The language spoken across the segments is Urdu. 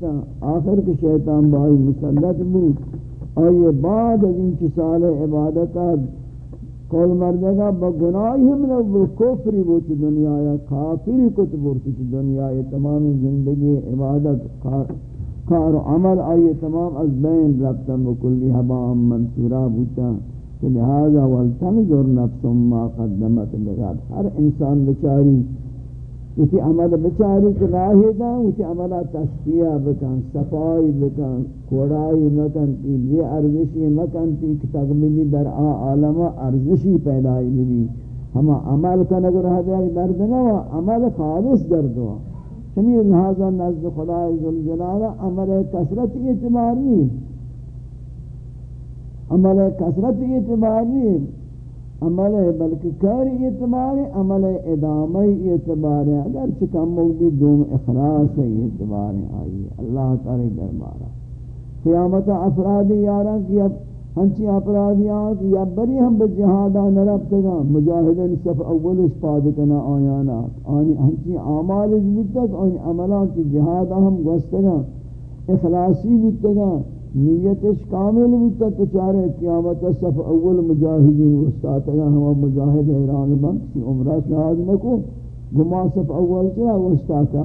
کتا آخر کے شیطان بائی مسلط بود۔ آئیے بعد از ان سال عبادتہ کول مردگا با گناہی ہم نے وہ کفری بوچ دنیا یا کافری کت بوچ دنیا یہ تمام زندگی عبادت، کار و عمل آئیے تمام از بین ربتا بکلی حبا منصورا بوچا لہذا والتنظر نفس ما قدمت بغد ہر انسان بچاری اسی عمل بچاری کے راہی دا، اسی عمل تصفیہ بکن، صفائی بکن کوڑائی مکن تی یہ ارزشی مکن، تی کتاب ملی در آ عالم ارزشی پیدائی ملی ہم عمل کا نگر رہ دیا درد نہ عمل خالص درد ہوا سمی لہذا نزد خدا ذوالجلال عمل کثرت اعتبار نہیں عمل کثرت اعتبار نہیں عمل بلکہ کار اعتبار عمل ادامہ اعتبار اگر چکم بھی دوم اخلاص اعتبار آئی اللہ تعالی دربارہ۔ قیامت افراد یاراں کی اب ہنچی افرادیاں کی اب بری ہم بجہادہ نربتگا مجاہدین صف اول اسپاد کنا آیانا۔ آنی ہنچی اعمال جبتک آنی عملات جہادہ ہم گوستگا اخلاصی بتگا نیتش کامل بودتا تو چارے قیامت صف اول مجاہدین وستاتگا ہم مجاہد ایران بند سی عمرہ شہاد نکو. گما صف اول چرا وستاتا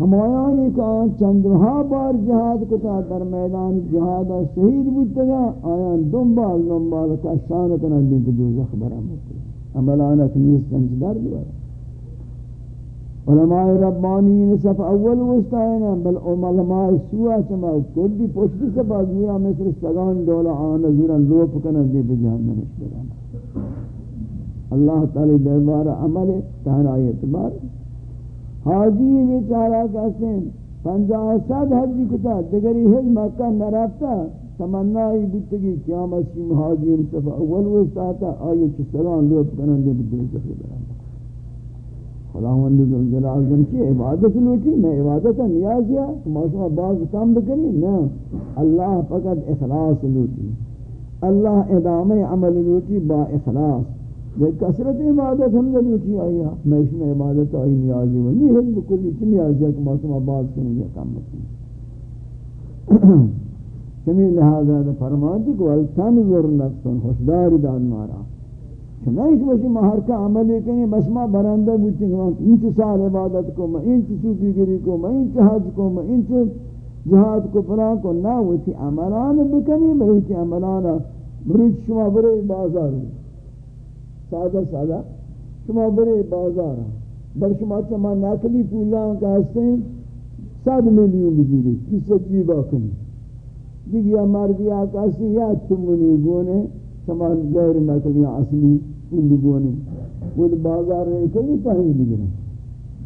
ہم آیانی کا چندرہا بار جہاد کتا در میدان جہاد شہید بودتا آیان دنبال دنبال کا شانتنا دین تو دوزخ برا عملانت نیست کنچ در دوارا علماء ربانی صف اول وستائنا بل علماء سوا چما کلی پشت سے بازویا مثل سگان دولا آنا زورا لوپ کنا دی بجہنم اشترانا اللہ تعالی دربار عمل تہنا اعتبار۔ حاجی بیچارہ کہتے ہیں پنجاہ ساد حجی کتا، دگری حج مکہ نرابتا تمنائی بیتگی قیامت سی مہاجین صف اول وستاتا آئیے چھ سگان لوپ کنا دی بجہنم اشترانا خداوند جلال جن کی عبادت لوٹی، میں عبادت نیاز یا موسم بعض کام بکنی؟ نہ اللہ فقط اخلاص لوٹی، اللہ ادام عمل لوٹی با اخلاص. یہ کثرت عبادت ہم نے لوٹی آئی، میں اس میں عبادت آئی، نیازی وہ نہیں ہے بکلی کی نیاز ہے کہ موسم بعض کنی یہ کام بکنی. سمی لہذا فرماتی کہ وَالْتَنْظُرْ نَفْسٌ خوشدار دان مارا. نہیں کہ وشی مہر کا عمل ہے کہ بس ما برندہ بوتی کہ انچ سال عبادت کو میں انچ صوفی گری کو میں انچ حج کو میں انچ جہاد کو پلا کو نہ وتی عملان بکنی میں وتی عملان بروچ شما برے بازار. سادہ سادہ شما برے بازار. بر شما چما ناکلی پولا کا ہستے ساد ملیون بجوری کس سچی باکنی؟ دیگیا مردی آکاسی یا تمونی گونے سمان غیر نقلیاں اصلی اندگونی وہ بازار رہے کئی تحویل لگنا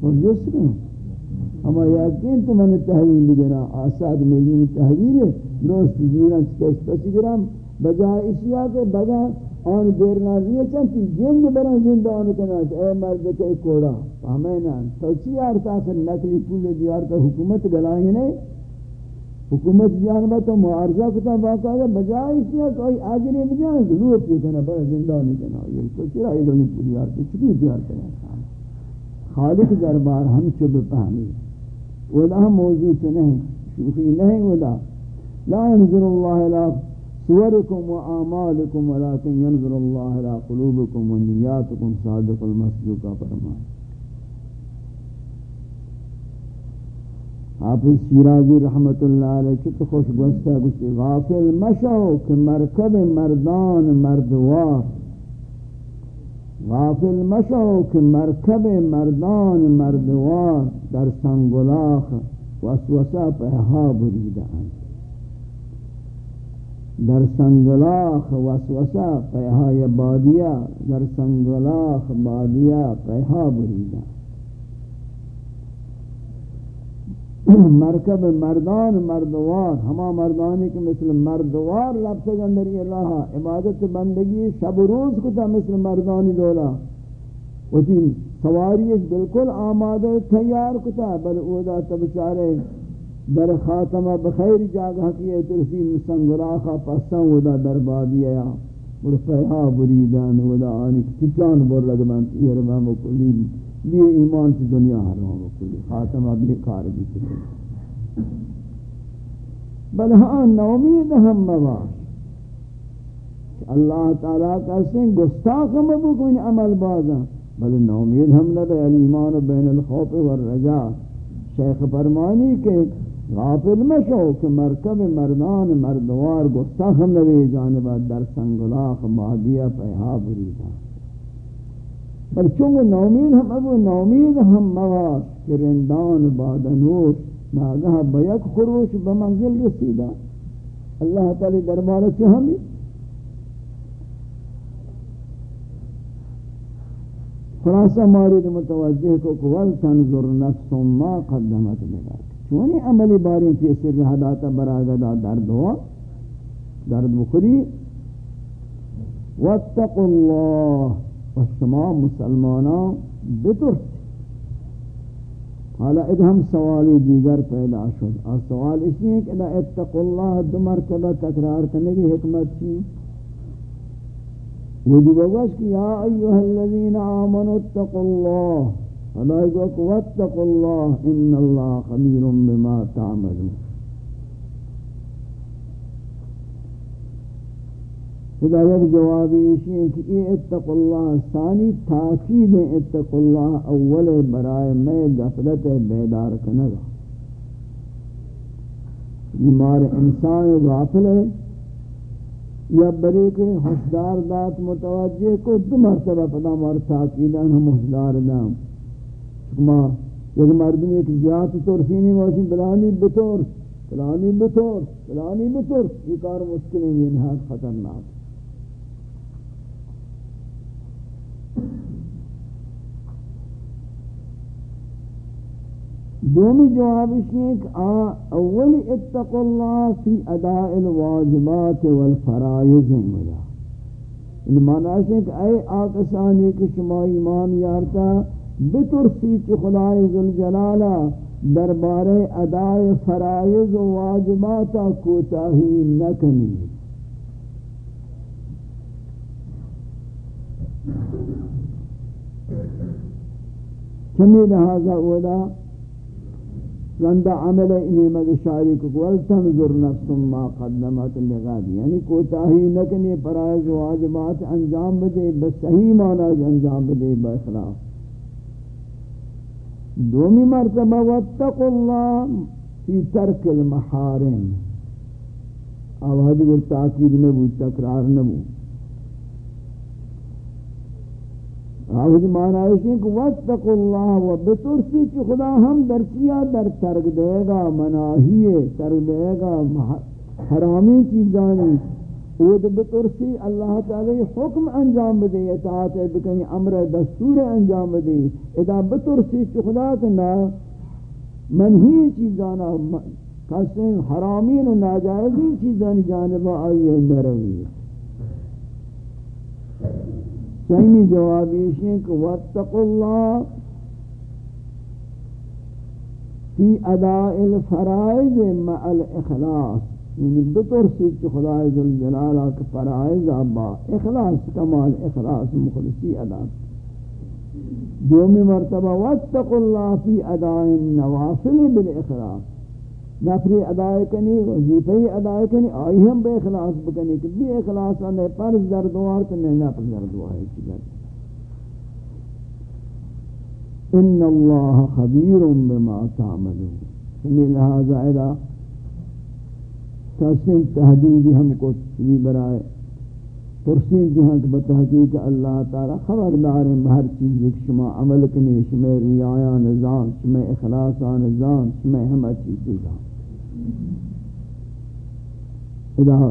اور یسر ہما یقین تو میں نے تحویل لگنا آساد ملیون تحویل ہے دوست زیران چکیس پسی گرام بجائے اشیاء کے بگا آن دیر نازی نازیہ چنتی جند بران زندہ آن کنات اے مرد کے کوڑا. ہمیں نا تو چی آرتا پھر نقلی پول دیار کا حکومت گلائیں نہیں حکومت جانبہ تو معارضہ کتا باقا ہے، بجائے اس لیے کوئی آجری بجائے ضرور پیکنا بڑا زندہ نہیں کنا یہ تو چرا یہ لوگی پوری آرتے چکی دیار کرنا خالق دربار ہم چب پہمی ودا موضوع سے نہیں، شوخی نہیں ودا لا ينظر الله الى صوركم وآمالكم ولكن ينظر الله الى قلوبكم ونياتكم صادق المصدوق فرمائے حافظ شیرازی رحمت اللہ علیہ چت خوش گوشتا گوشتی غافل مشو کہ مرکب مردان مردوار غافل مشو کہ مرکب مردان مردوار در سنگلاخ وسوسہ پہا بریدان در سنگلاخ وسوسہ پہا بادیا در سنگلاخ بادیا پہا بریدان مرکب مردان مردوار، ہما مردانی کے مثل مردوار لفظ اندر یہ رہا عبادت بندگی شب و روز کو تھا مثل مردانی دولا. اسی سواریش بالکل آمادہ تیار کو تھا بل اودا تبچارے در خاتمہ بخیر جاگہ کی ترسی مسنگراخا پسن اودا در بادی آیا. اور فیہا بریدان اودا آنی کچان بر لگمان یہ رمام کلی. لیے ایمان سے دنیا حرام کلی. خاتمہ بھی کار بھی کلی بل ہاں نومید ہم مواش اللہ تعالیٰ کا سن گستاخ مبو کوئی عمل بازا بل نومید ہم نبی. الایمان بین الخوف والرجاء شیخ فرمانی کے غافل مشو کہ مرکب مردان مردوار گستاخ ہم نبی در سنگلاخ مادیہ پیہا بریدہ بل چونکہ نومید ہم ابو نومید ہم مواز کہ رندان بادنور ناگہ بیک خروش بمنزل رسیدہ اللہ تعالی دربارہ سے ہمیں خلاصہ مارد متوجہ کو قول تنظر نفس ما قدمت لگا چونی عملی باری تھی سر حداتا براغدہ درد ہوا، درد بخری واتقوا اللہ، و شما مسلمانان بترس حالا ادھم سوالی دیگر پیدا شد. اور سوال اس لیے کہ اتق اللہ دو مرتبہ تکرار کرنے کی حکمت تھی وجب وش کہ یا ایوہ الذین آمنوا اتقوا اللہ. حالا اگوک واتقوا اللہ ان اللہ خبیر بما تعملون. خدا یک جوابی اسی ہے کہ یہ اتق اللہ ثانی تاکید ہے اتق اللہ اول برائے میں غفلت بیدار کنگا بیمار انسان غافل ہے، یا بری کے حسدار دات متوجہ کو دو مرتبہ پدا مار تاکیدان ہم حسدار دام ما یک مردم ایک زیادت ترسینی موشن بلانی بطور بلانی بطور بلانی بطور یہ کار مشکل ہے یہ نہاد خطرناک دومی جواب اس نے کہ اول اتق اللہ فی اداء الواجبات والفرائض ملا ان معنی ہے کہ اے آکسانی کہ شما ایمان یارتا بترسی چی خدای ذوالجلالہ دربار اداء فرائض و واجبات کوتاہی نکنی۔ چمی لہذا اولا رندہ عمل انہی مگشاری کو ولتنظر نفس ما قدمت لغاد یعنی کوتاہی نکنی پرائز و واجبات انجام بدے، بس صحیح معنی انجام بدے با اخلاف دومی مرتبہ واتقوا اللہ فی ترک المحارم. آوازی کو تاکید نبو تکرار نبو آوازی معنی ہے کہ واتق اللہ و بترسی کہ خدا ہم در کیا در ترک دے گا مناہی ترک دے گا حرامی چیزانی اود بترسی اللہ تعالی حکم انجام دے اطاعت بکنی، امر دستور انجام دے ادا بترسی کہ خدا کنا منہی چیزانا کسیں حرامین و ناجائزین چیزانی جانبا آئیے نروی. سیمی جوابی ہے کہ واتقوا اللہ فی اداء الفرائض مع الاخلاص. یعنی بطور سید سیچ خدای ذوالجلالہ کے فرائض با اخلاص، کمال اخلاص مخلصی ادا. دومی مرتبہ واتقوا اللہ فی اداء النوافل بالاخلاص. نفری ادائے کنی وظیفہی ادائے کنی، آئی ہم بے اخلاص بکنی کہ بھی اخلاص آنے پر زردوار تو نہیں نفر زردوار ہے چیزر ان اللہ خبیر بما تعملون. سمی لہذا ادا تحسین تحدیدی ہم کو بھی برائے۔ ترسین جہاں کہ بتحقیق اللہ تعالی خبردار ہیں ہر چیز ایک شما عمل کنی شما ریایا نظام شما اخلاصا نظام شما ہم اچھی چیزاں ادا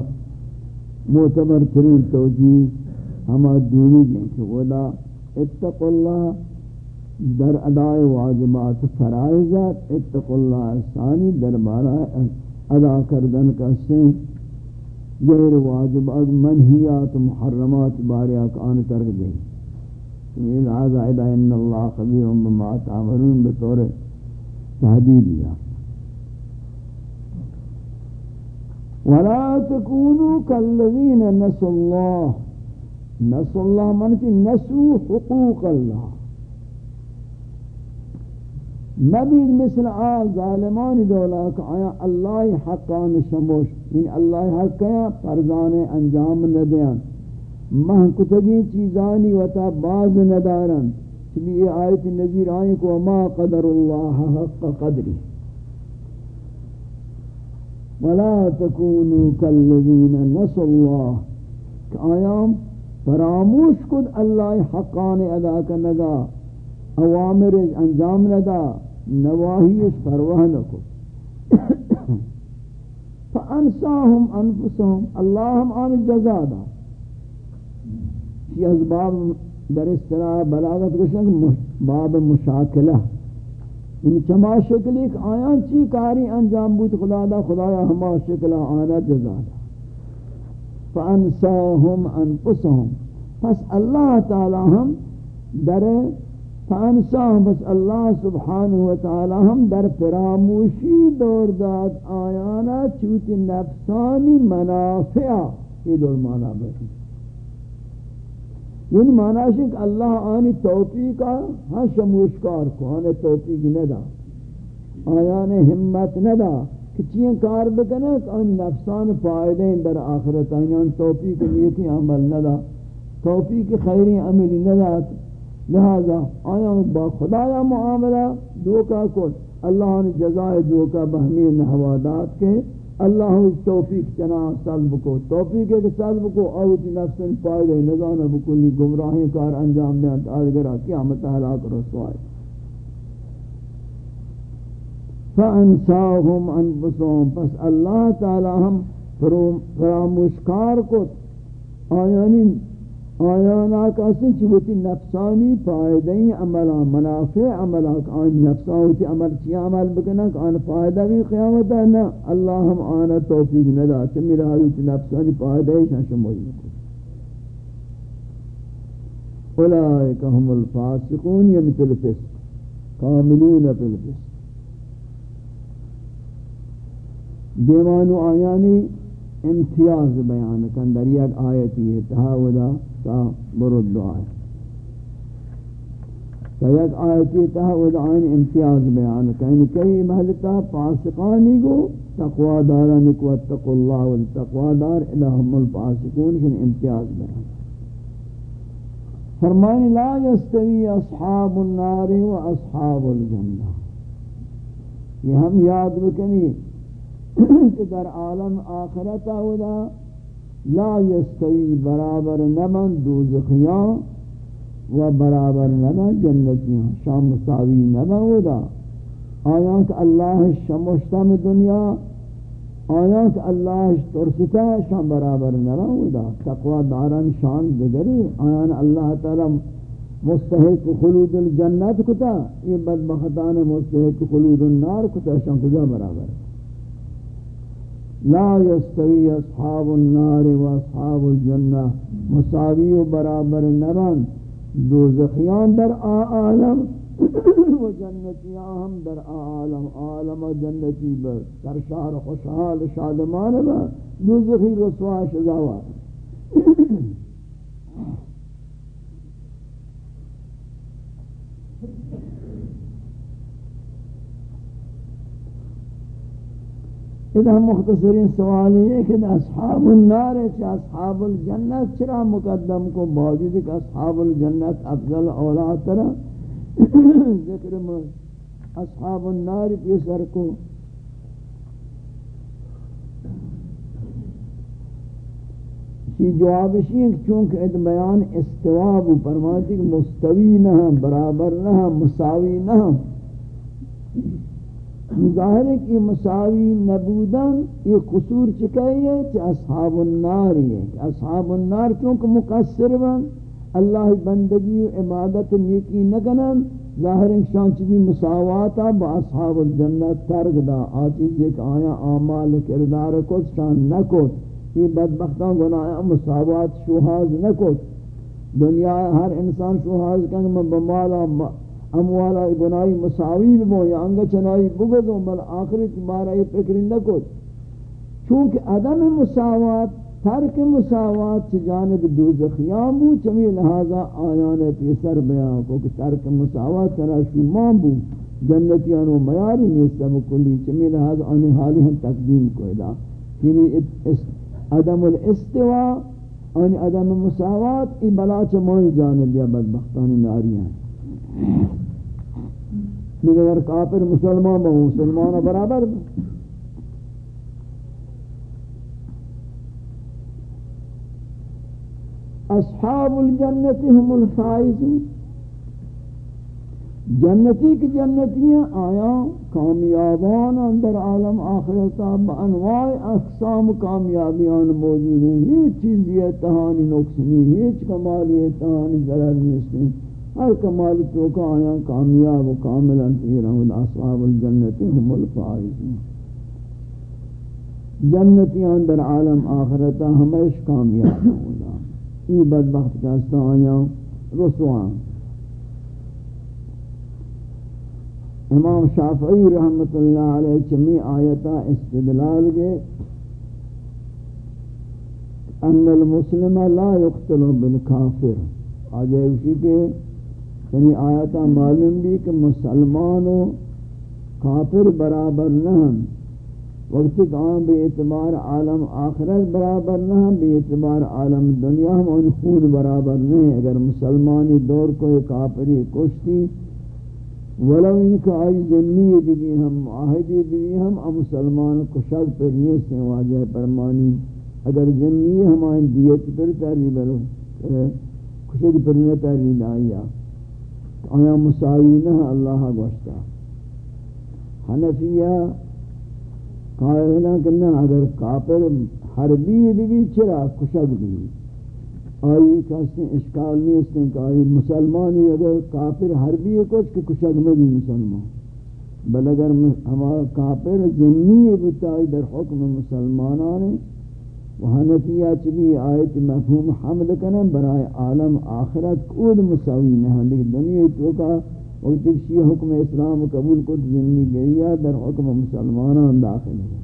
معتبر ترین توجیہ ہما دونی گئے کہ ودا اتق اللہ در ادائے واجبات فرائضات اتق اللہ ثانی در بارہ ادا کردن سین غیر واجبات منہیات محرمات باریاک آن ترک دیں لہذا ادا ان اللہ خبیر بما تعملون بطور تحدیدیہ۔ ولا تكونوا كالذين نسوا الله نسوا الله من نسوا حقوق الله مبید مثل آ ظالمان دولا کہ آیا اللہ حقان شموش یعنی اللہ حق کیا فرزان انجام ندیان محکتگی چیزانی وطا باز ندارن. چبی یہ آیت نظیر آئیں کو ما قدر اللہ حق قدری. ولا تکونوا کالذین نسوا اللہ. کہ آیام فراموش کد اللہ حقان ادا کنگا، اوامر انجام ندا. نواہی اس پروہ نکو. فانساہم انفسہم اللہم آن جزا دا. یہ اسباب در اصطلاح بلاغت کشن باب مشاکلہ. یعنی چما شکل ایک آیاں چی کاری انجام بود، خدا دا، خدایا ہما شکلہ آنا جزا دا. فانساہم انفسہم. پس اللہ تعالی ہم در فانساہم بس اللہ سبحانہ وتعالی ہم در فراموشی دور داد آیانا چوتی نفسانی منافع یہ دور مانا بیٹھیں یعنی مانا ہے کہ اللہ آنی توفیقا ہاں شموشکار کو آنی توفیق ندا آیان ہمت ندا کہ چین کار بکنے کہ آنی نفسان فائدیں در آخرت آنی توفیق نیکی عمل ندا توفیق خیری عمل ندا لہذا آیا با خدایا معاملہ دوکا کن اللہ نے جزائے دوکا بہمی نحوادات کے۔ اللہ توفیق چنا سلب کو۔ توفیق کے سلب کو اوت نفس فائدہ نظام بکلی گمراہی کار انجام دیں آدھگرہ قیامت حلاک رسوائی۔ فَأَنْسَاهُمْ أَنفُسُهُمْ۔ پس اللہ تعالی ہم فراموشکار کو۔ آیانی آیانا کسی چوتی نفسانی فائدہی عملا منافع عملا آن نفسانی عمل چی عمل بکنا آن فائدہ بھی قیامت ہے نا اللہ ہم آنا توفیق ندا چمی رہا چی نفسانی فائدہی شاہ شموئی نکو. اولئک هم الفاسقون یعنی فی الفسق، کاملون فی الفسق. دیوانو آیانی امتیاز بیان کن در یک آیتی ہے تحاولا تا برد دعائے تا یک آیتی تحاول آئین امتیاز بیان کن کئی محلتا پاسقانی کو تقوی داران کو اتقو اللہ والتقوی دار الہم الفاسقون کن امتیاز بیان. فرمائن لا يستوی اصحاب النار و اصحاب الجنہ یہ ہم یاد بکنی کہ در عالم آخرتا ودا لا يستوي برابر نمن دوزخیاں و برابر نمن جنتیاں شام مساوی نمن ودا آیا کہ اللہ شمشتم دنیا آیا کہ اللہ ترستا شام برابر نمن ودا تقوی داران شان دگری. آیا اللہ تعالی مستحق خلود الجنت کتا. یہ بدبختان مستحق خلود النار کتا. شام کجا برابر؟ ہے لا يستوي اصحاب النار و اصحاب الجنہ، مساوی و برابر نران، دوزخیان در عالم و جنتیان ہم در عالم. عالم جنتی بر، در سرشار خوشحال شادمان بر، دوزخی رسوا شزاوات ادھا مختصرین سوال یہ کہ اصحاب النار ہے اصحاب الجنت چرا مقدم کو باوجود کہ اصحاب الجنت افضل اولاد طرح ذکر میں اصحاب النار کی سر کو اسی جواب اسی ہے چونکہ اد بیان استواب فرماتی کہ مستوی نہ برابر نہ مساوی نہ ظاہر ہے کہ مساوی نبودن یہ قصور چکائی ہے کہ اصحاب النار ہے کہ اصحاب النار چونکہ مقصر بن اللہ بندگی و عبادت نیکی نکنن۔ ظاہر انشان چی بھی مساواتا با اصحاب الجنت ترگ دا۔ آچیز ایک آیا آمال کردار کت شان نکت یہ بدبختان گناہ مساوات شوحاز نکت دنیا ہر انسان شوحاز کنگ میں بمالا اموالا گناہی مساوی بو یا انگا چنائی بگدو بل آخری تمہارا یہ فکر نہ کو چونکہ عدم مساوات، ترک مساوات چی جانب دوزخیان بو، چمی لہذا آیان پیسر بیان کو کہ ترک مساوات چنا شمان بو، جنتیان و میاری نیست بکلی چمی لحاظ آنی حالی ہم تقدیم کو ادا۔ یعنی عدم الاستوا آنی عدم مساوات ای بلا چمانی جانب یا بدبختانی ناری ہیں اگر کافر مسلمان با مسلمان برابر با اصحاب الجنت هم الفائزون۔ جنتی کی جنتیاں آیا، کامیابان اندر عالم آخرتا بانواع اقسام کامیابیان موجود ہیں۔ ہیچ چیز یہ تہانی نقص نہیں، ہیچ کمال یہ تہانی ضرر نہیں۔ ہر کمال تو کا آیا کامیاب و کاملا تیرہم اصحاب الجنت هم الفائزون۔ جنتیاں اندر عالم آخرتا ہمیش کامیاب ہونا۔ یہ بدبخت کا آیا رسوان امام شافعی رحمت اللہ علیہ چمی آیتا استدلال گے ان المسلم لا يقتل بالکافر۔ آجے اسی کے یعنی آیتا معلوم بھی کہ مسلمان و کافر برابر نہ وقت کام بے اعتبار عالم آخرت برابر نہ بے اعتبار عالم دنیا ہم ان خون برابر نہیں اگر مسلمانی دور کو کافری کشتی، ولو ان کا آئی ذنی بھی ہم معاہدی بھی ہم ام مسلمان کو پر نیست ہیں واجہ پرمانی اگر ذنی ہمائیں دیت پر تاری بلو کشک پر نہ تاری لائیا آیا مساوی نہ اللہ گوشتا۔ حنفیہ قائلہ کہ اگر کافر حربی بھی بھی چرا کشک بھی۔ آئی کہتے ہیں، اشکال نہیں اس نے کہ آئی مسلمانی اگر کافر حربی ہے، کچھ کہ کچھ اگمدی مسلمان۔ بل اگر ہمارا کافر ذنی بتائی در حکم مسلمانان و حنفیہ چلی آیت مفہوم حمل کنن برای عالم آخرت کود مساوی نہیں لیکن دنیا تو کا وقت شیع حکم اسلام قبول کو ذنی گئی در حکم مسلمانان داخل ہے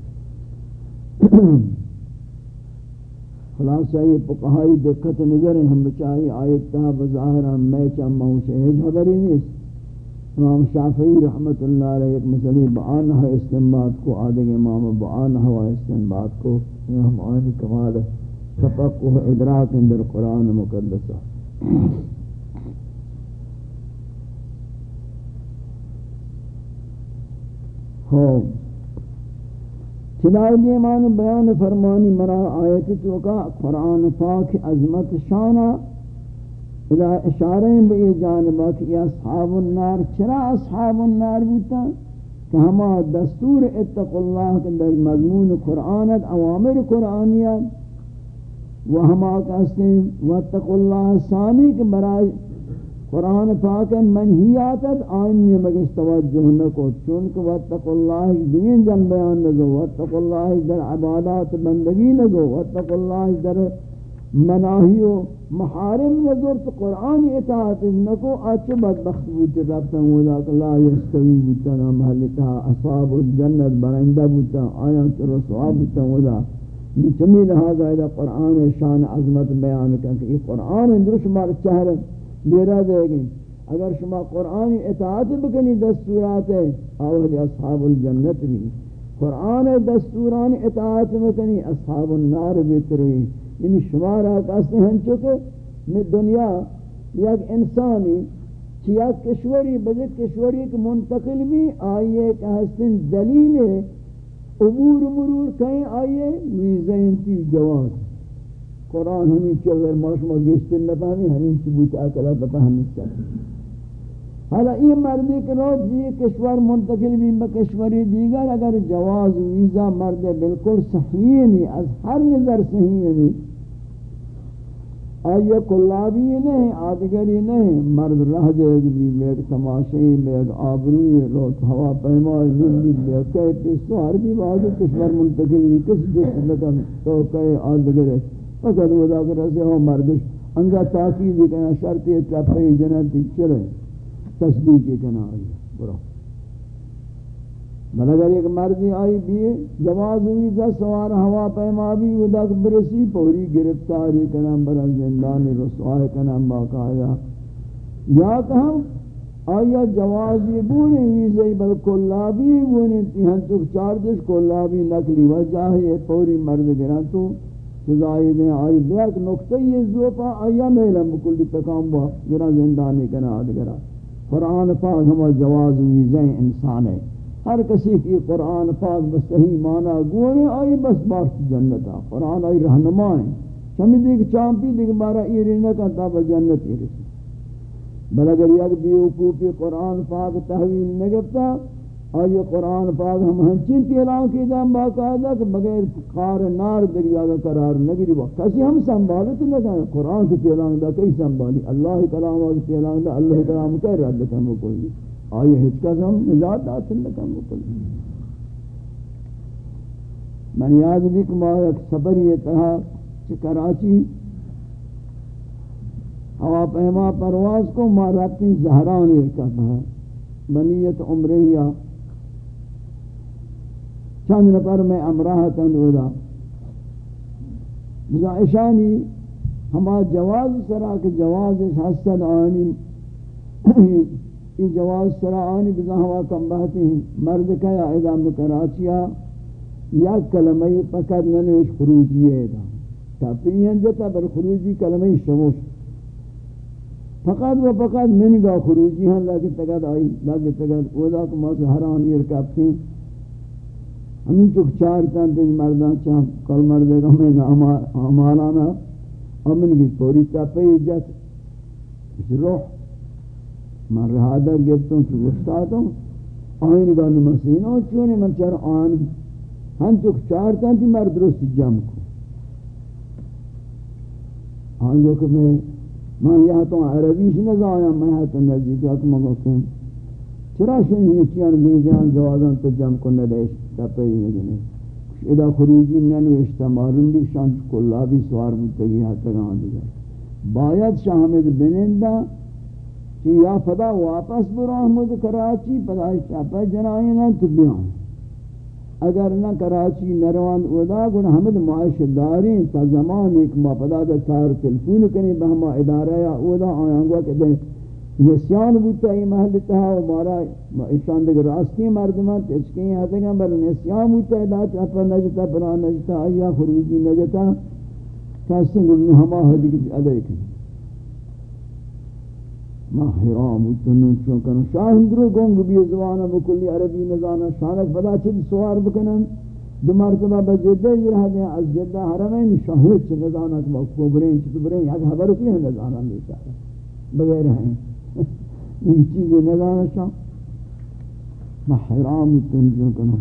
خلاصہ یہ پکہائی دقت نظر ہیں، ہم بچائی آیت تا بظاہرہ میں چاہم شہج حبری نیست۔ امام شافعی رحمت اللہ علیہ ایک مسئلہ بعانہ استنباد کو، آدھے امام بعانہ و استنباد کو۔ یہ ہم آنی کمال تفقہ ادراک اندر قرآن مقدسہ. ہوں چنائی دیمان بیان فرمانی مرا آیت چوکا قرآن پاک عظمت شانہ اذا اشاریں بے جانبا کہ اصحاب النار چرا اصحاب النار بیتا؟ کہ ہما دستور اتق اللہ کے در مضمون قرآنت اوامر قرآنیت و ہما کہتے ہیں واتق اللہ ثانی کے برای قرآن پاک منحیاتت آئینی مگش توجہ نکو چونکہ واتق اللہ دین جن بیان نگو واتق اللہ در عبادات بندگی نگو واتق اللہ در مناہی و محارم نظر تو قرآن اطاعت نکو آچے بدبخت بوتے ربتا ہوں لیکن لا یستوی بوتا نا محلتا اصحاب الجنت برندہ بوتا آیا تو رسوا بوتا ہوں چمی لہذا قرآن شان عظمت بیان کرتے یہ قرآن درش مار چہرہ بیرا دے گی. اگر شما قرآن اطاعت بکنی دستورات ہے اولی اصحاب الجنت بھی. قرآن دستوران اطاعت بکنی، اصحاب النار بیتروی یعنی شما را کسی ہن چکے میں دنیا یک انسانی چیا کشوری بجت کشوری کے منتقل بھی آئیے کہ حسن دلیل عبور مرور کہیں آئیے ویزہ انتی جواز قرآن ہمیں چگر ماشما گشتن نفہمی، ہمیں ثبوت اکلا بفہمی چاہتے حالا یہ مردی کہ روز یہ کشور منتقل بھی بکشوری دیگر اگر جواز ویزا مرد بالکل صحیح نہیں، از ہر نظر صحیح نہیں۔ آئیے کلابی نہیں آدگری نہیں، مرد رہ دے گی بیگ تماشی بیگ آبروی روت ہوا پیمائی، زندگی بیگ کئی پیسو ہر بھی بعض کشور منتقل بھی کس جس لکن تو کئی آدگرے فقط وہ دا کر ہو مردش، انگا تاکید کنا شرطی چپے جنتی چلے تصدیق کنا آئی برو۔ بل اگر ایک مردی آئی بھی جواز ہوئی دا سوار ہوا پیما بھی وہ دا برسی، پوری گرفتاری کنا برا زندان رسوائے کنا باقاعدہ۔ یا کہاں؟ آیا جوازی بونے ویزی بل کلابی بونے، تیہن تو چار دش کلابی نکلی وجہ ہے، پوری مرد گران تو۔ سزائی دیں آئی بیک نکتہ یہ زوپا، آیا میلہ مکلی تکام با، گران زندانی کنا آدگرا۔ قرآن پاک ہما جواز ویزیں انسان ہے۔ ہر کسی کی قرآن پاک بس صحیح معنی گونے آئی بس بارت جنتا قرآن آئی رہنمائیں چمی دیکھ چامپی دیکھ بارا ایرین کا تابا جنت ایرسی بل اگر یک بیوقوفی قرآن پاک تحویل نگفتا آئی قرآن پاک ہم ہنچین تیلان کی دام باقاعدہ کہ بغیر قار نار دیکھ جاگا قرار نگری با۔ کسی ہم سنبھالت نگا قرآن کی تیلان دا، کئی سنبھالی؟ اللہ کلام کی تیلان دا، اللہ کلام کئی رد کم کلی آئی ہچ کا ہم نجات داتن کم کلی من یاد بھی کہ ما ایک سفر یہ تھا کہ کراچی ہوا پیما پرواز کو مارتی زہران ارکب ہے۔ بنیت عمریہ۔ چند نفر میں امراہ تندودا مزائشانی ہما جواز سرا کے جواز حسد آنی۔ یہ جواز سرا آنی بزا ہوا کم بہتی ہیں۔ مرد کا یا ادام کراچیا یا کلمہ پکر ننوش خروجی ہے دا تا جتا بر خروجی کلمہ شموش۔ فقط و فقط من گا خروجی ہیں لیکن تگد آئی لیکن تگد۔ اودا کو ماس حران ارکاب تھی۔ ہمیں چک چار تن تیز مردان چاہ کل مردے گا میں امالانا امن کی پوری تپی جت۔ روح من رہادہ گفتوں چک استادوں آئین گا نمسینوں چونے من چار آنی ہم چک چار تن تیز مرد درست جم کو. آن جو کہ میں میں یہاں تو عربیش نزایا، میں یہاں تو نزدیکات مگو کن. چرا شن یہ چیان بیزیان جوازان تو جم کو ندیش تپی نگنے ادا خروجی ننوشتا مارن دیکھ شان کلا بھی سوار بودتگی ہاں تگان دیگر. باید شاہمد بنندہ کہ یا پدا واپس براہمد کراچی، پدا شاپا جنائینا تو بیان۔ اگر نہ کراچی نروان ادا گن حمد معاش داری، تا زمان ایک ما پدا دا تار تلفون کنی بہما ادارہ یا ادا آیاں گوا کہ دے نسیان بوتا یہ محل تہا و مارا اشان دیگر راستی مردمان تشکین آتے گا، بل نسیان بوتا ادا چاپا نجتا، پلا نجتا، آیا خروجی نجتا کسی گلن ہما حدی کچھ ادائی کنی ما حرام تنو چونکن شاہم درو گونگ بھی زبانہ بکلی، عربی نزانہ شانک بدا چید سوار بکنن. دو مرتبہ بجدہ یہ رہا دیں از جدہ حرمین شاہد چید نزانہ کما کبرین چید برین یک حبر کی ہے نزانہ بیچارہ بغیر ہیں این چیز نزانہ شاہ ما حرام تنو چونکن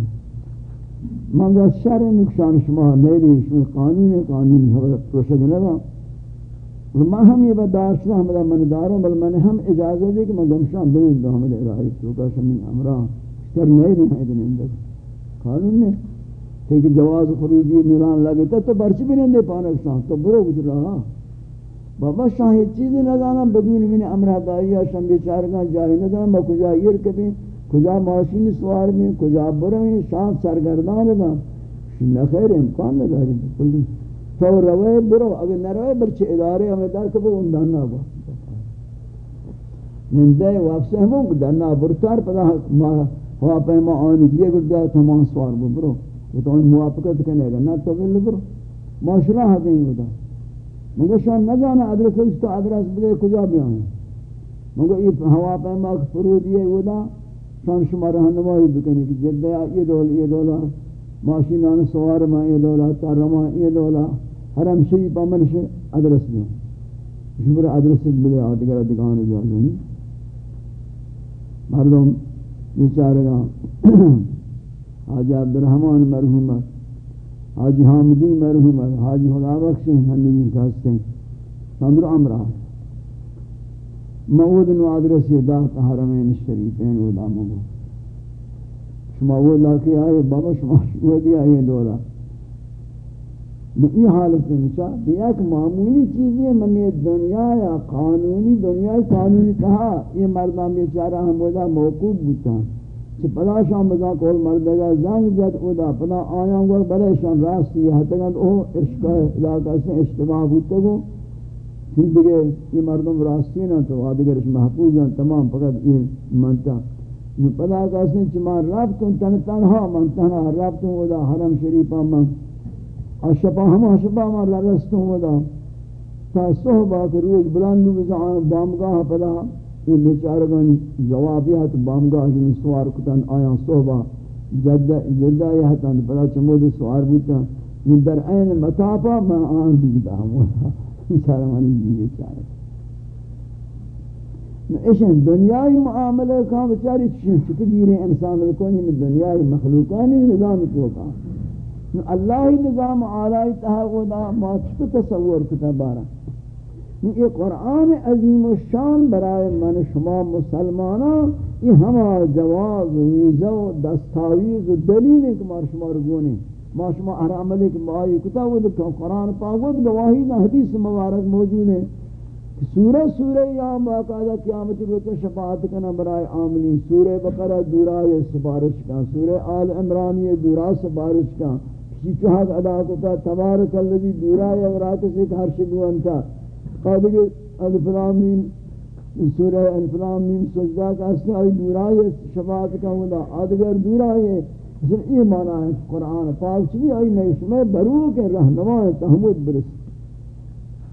من گا شر نقشان شما میری شما قانون قانونی حبر پروشک نبا میں ہم یہ بداشت ہمارا من داروں، بل میں نے ہم اجازت دی کہ میں گمشان بین دو ہمارے راہی تو کا شمین امرا سر نہیں رہا ہے دن اندر قانون نے کہ جواز خروجی میلان لگے تو تو برچ بھی نہیں دے پانک شاہ، تو برو گزر رہا۔ بابا شاہ یہ چیزیں نہ جانا بدون من امرہ دائیا شم بیچارگاں جاہی نہ جانا میں کجا ایر کبھی کجا ماشین سوار میں کجا برو شاہ سرگردان با نہ خیر، امکان نہ داری بکلی تو روے برو، اگر نہ روے برچے ادارے ہمیں دار کبو ان دانا با نندے واپس ہموں دانا برتار پدا ہوا پیما آنی یہ گردہ تمام سوار بو برو. وہ تو موافقت کرنے گا نہ تو بل برو. معاشرہ ہاتھ نہیں ہوتا مگر شان نہ جانا ادرس اس تو ادرس بلے کجا بھی آئیں مگر یہ ہوا پیما فرود یہ ہوتا شان شما رہنمائی بکنے کی جدہ یہ دول یہ دولا ماشینان سوار ما یہ دولا تارما یہ دولا حرم شریف امن ادرس دوں شمر ادرس ملے آدگر دکان جا دوں مردم بیچارے گا حاجی عبدالرحمن مرحوم حاجی حامدی مرحوم حاجی خدا بخش ہنوی کہتے سندر امرہ موعود نو ادرس یہ دا حرمین شریفین ودا مو شما وہ لاکی آئے، بابا شما وہ دیا یہ دولا یہ حالت میں نچا بیا ایک معمولی چیز ہے میں دنیا یا قانونی دنیا، قانونی کہا، یہ مردہ بیچارہ ہم بودا موقوف بوتا کہ پدا شام بدا کول مردہ گا زنگ جد اودا پدا آیاں گو، بلے شام راستی ہے تگند او عشق علاقہ سے اجتماع بوتا گو۔ پھر دیگه یہ مردم راستی نا تو آدگرش محفوظ ہیں، تمام فقط یہ منطق۔ منتا پدا کسی چما ربتن تن تنها من، تنها ربتن ودا، حرم شریفا من. اشپا ہما شپا من لرستن ودا. تا صحبہ کے روز بلند بزعان بامگاہ پدا. یہ بیچارگان جوابی ہے بامگاہ جن سوار کتن، آیا صحبہ جدہ جدہ یہ ہتن پدا چمود سوار بیتا من در این مطابا من آن دیدہ ہم سارمانی دیئے چاہے اشن دنیای معاملہ کا بچاری چشن چکے انسان رکھونی میں دنیای مخلوقانی نظام کو کا۔ اللہ نظام آلائی تحقودا ما چکے تصور کتا بارا۔ یہ قرآن عظیم و شان برائے من شما مسلمانا، یہ ہما جواز ویزہ و دستاویز و دلیل ہے کہ مار شما رگونے۔ ما شما احرام علیہ کہ معایی کتا وہ قرآن پاک وہ گواہی نہ حدیث مبارک موجود ہے۔ سورہ سورہ یا باقاعدہ قیامت روچہ شفاعت کنا برائے عاملین، سورہ بقرہ دورا یہ سفارش کا، سورہ آل عمران یہ دورا سفارش کا۔ کسی چوہد ادا کتا تبارک اللذی دورا یا ورات سے ہر شبو انتا۔ قادر الفلامین، سورہ الفلامین سجدہ کا اس نے آئی دورا یہ شفاعت کا ہودا آدگر دورا یہ اس یہ معنی ہے، قرآن پاک چلی آئی میں اس میں برو کے رہنما تحمد برس۔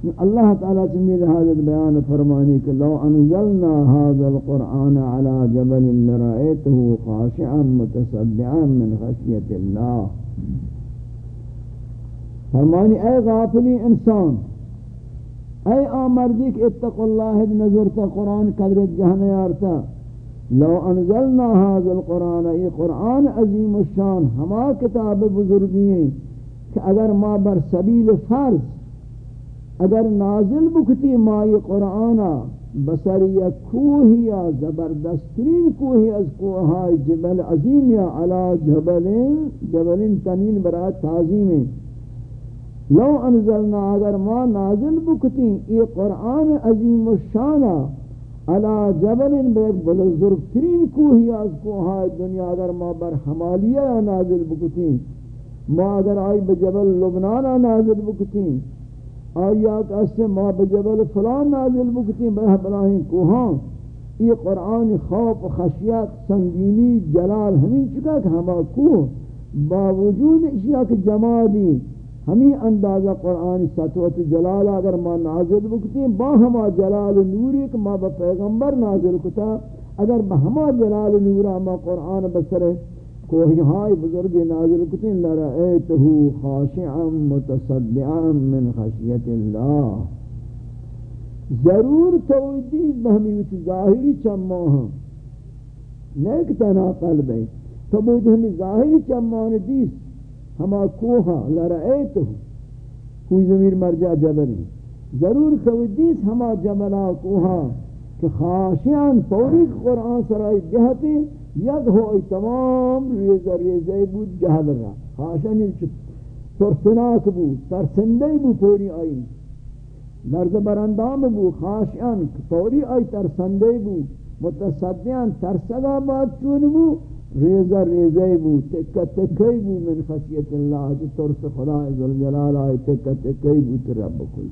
اللہ تعالیٰ چمیل حاضر بیان فرمانی کہ لو انزلنا هذا القرآن على جبل لرأيته خاشعا متصدعا من خشیت اللہ فرمانی اے غافلی انسان اے آمردی کہ اتق اللہ نظرتا قرآن قدرت جہن یارتا لو انزلنا هذا القرآن ای قرآن عظیم الشان ہما کتاب بزرگی ہیں کہ اگر ما بر سبیل فرض اگر نازل بکتی مائی قرآن بسر یا کوہ یا زبردسترین کوہ از کوہائی جبل عظیم یا علا جبلین جبلین تنین برای تعظیم. لو انزلنا، اگر ما نازل بکتی یہ قرآن عظیم الشانہ علا جبلین بیک بلزرگ ترین کوہی از کوہائی دنیا، اگر ما بر حمالیہ نازل بکتی، ما اگر آئی بجبل لبنانا نازل بکتی آیا کہ ما بجبل فلان نازل بکتی بہ بلاہیں کوہاں؟ یہ قرآن خوف خشیت سنگینی جلال ہمیں چکا کہ ہما کوہ؟ باوجود اشیاء کی جمالی ہمیں اندازہ قرآن سطوت جلال اگر ما نازل بکتی، با ہما جلال نوری کہ ما با پیغمبر نازل کتا، اگر با ہما جلال نورا، ما قرآن بسر کوہی ہائی بزرگ نازل کتن لرائیتہو خاشعا متصدعا من خشیت اللہ۔ ضرور توجیز بہمی وچ ظاہری چماہاں نیک تنا قلب ہے۔ تو بوجھ ہمیں ظاہری چمان دیس، ہما کوہا لرائیتہو کوئی ضمیر مرجع جبری ضرور توجیز ہما جبلا کوہا کہ خاشعا پوری قرآن سرائی بہتے یک ہوئی تمام ریزہ ریزہ بود جہل را. خاشنی ترسناک بود ترسندی بود پوری آئی لرز برندام بود خاشن پوری آئی ترسندی بود. متصدیان ترسدہ بات چون بود، ریزہ ریزہ بود، تکہ تکی بود من خشیت اللہ، جو ترس خدا عزالجلال آئی، تکہ تکی بود رب کل.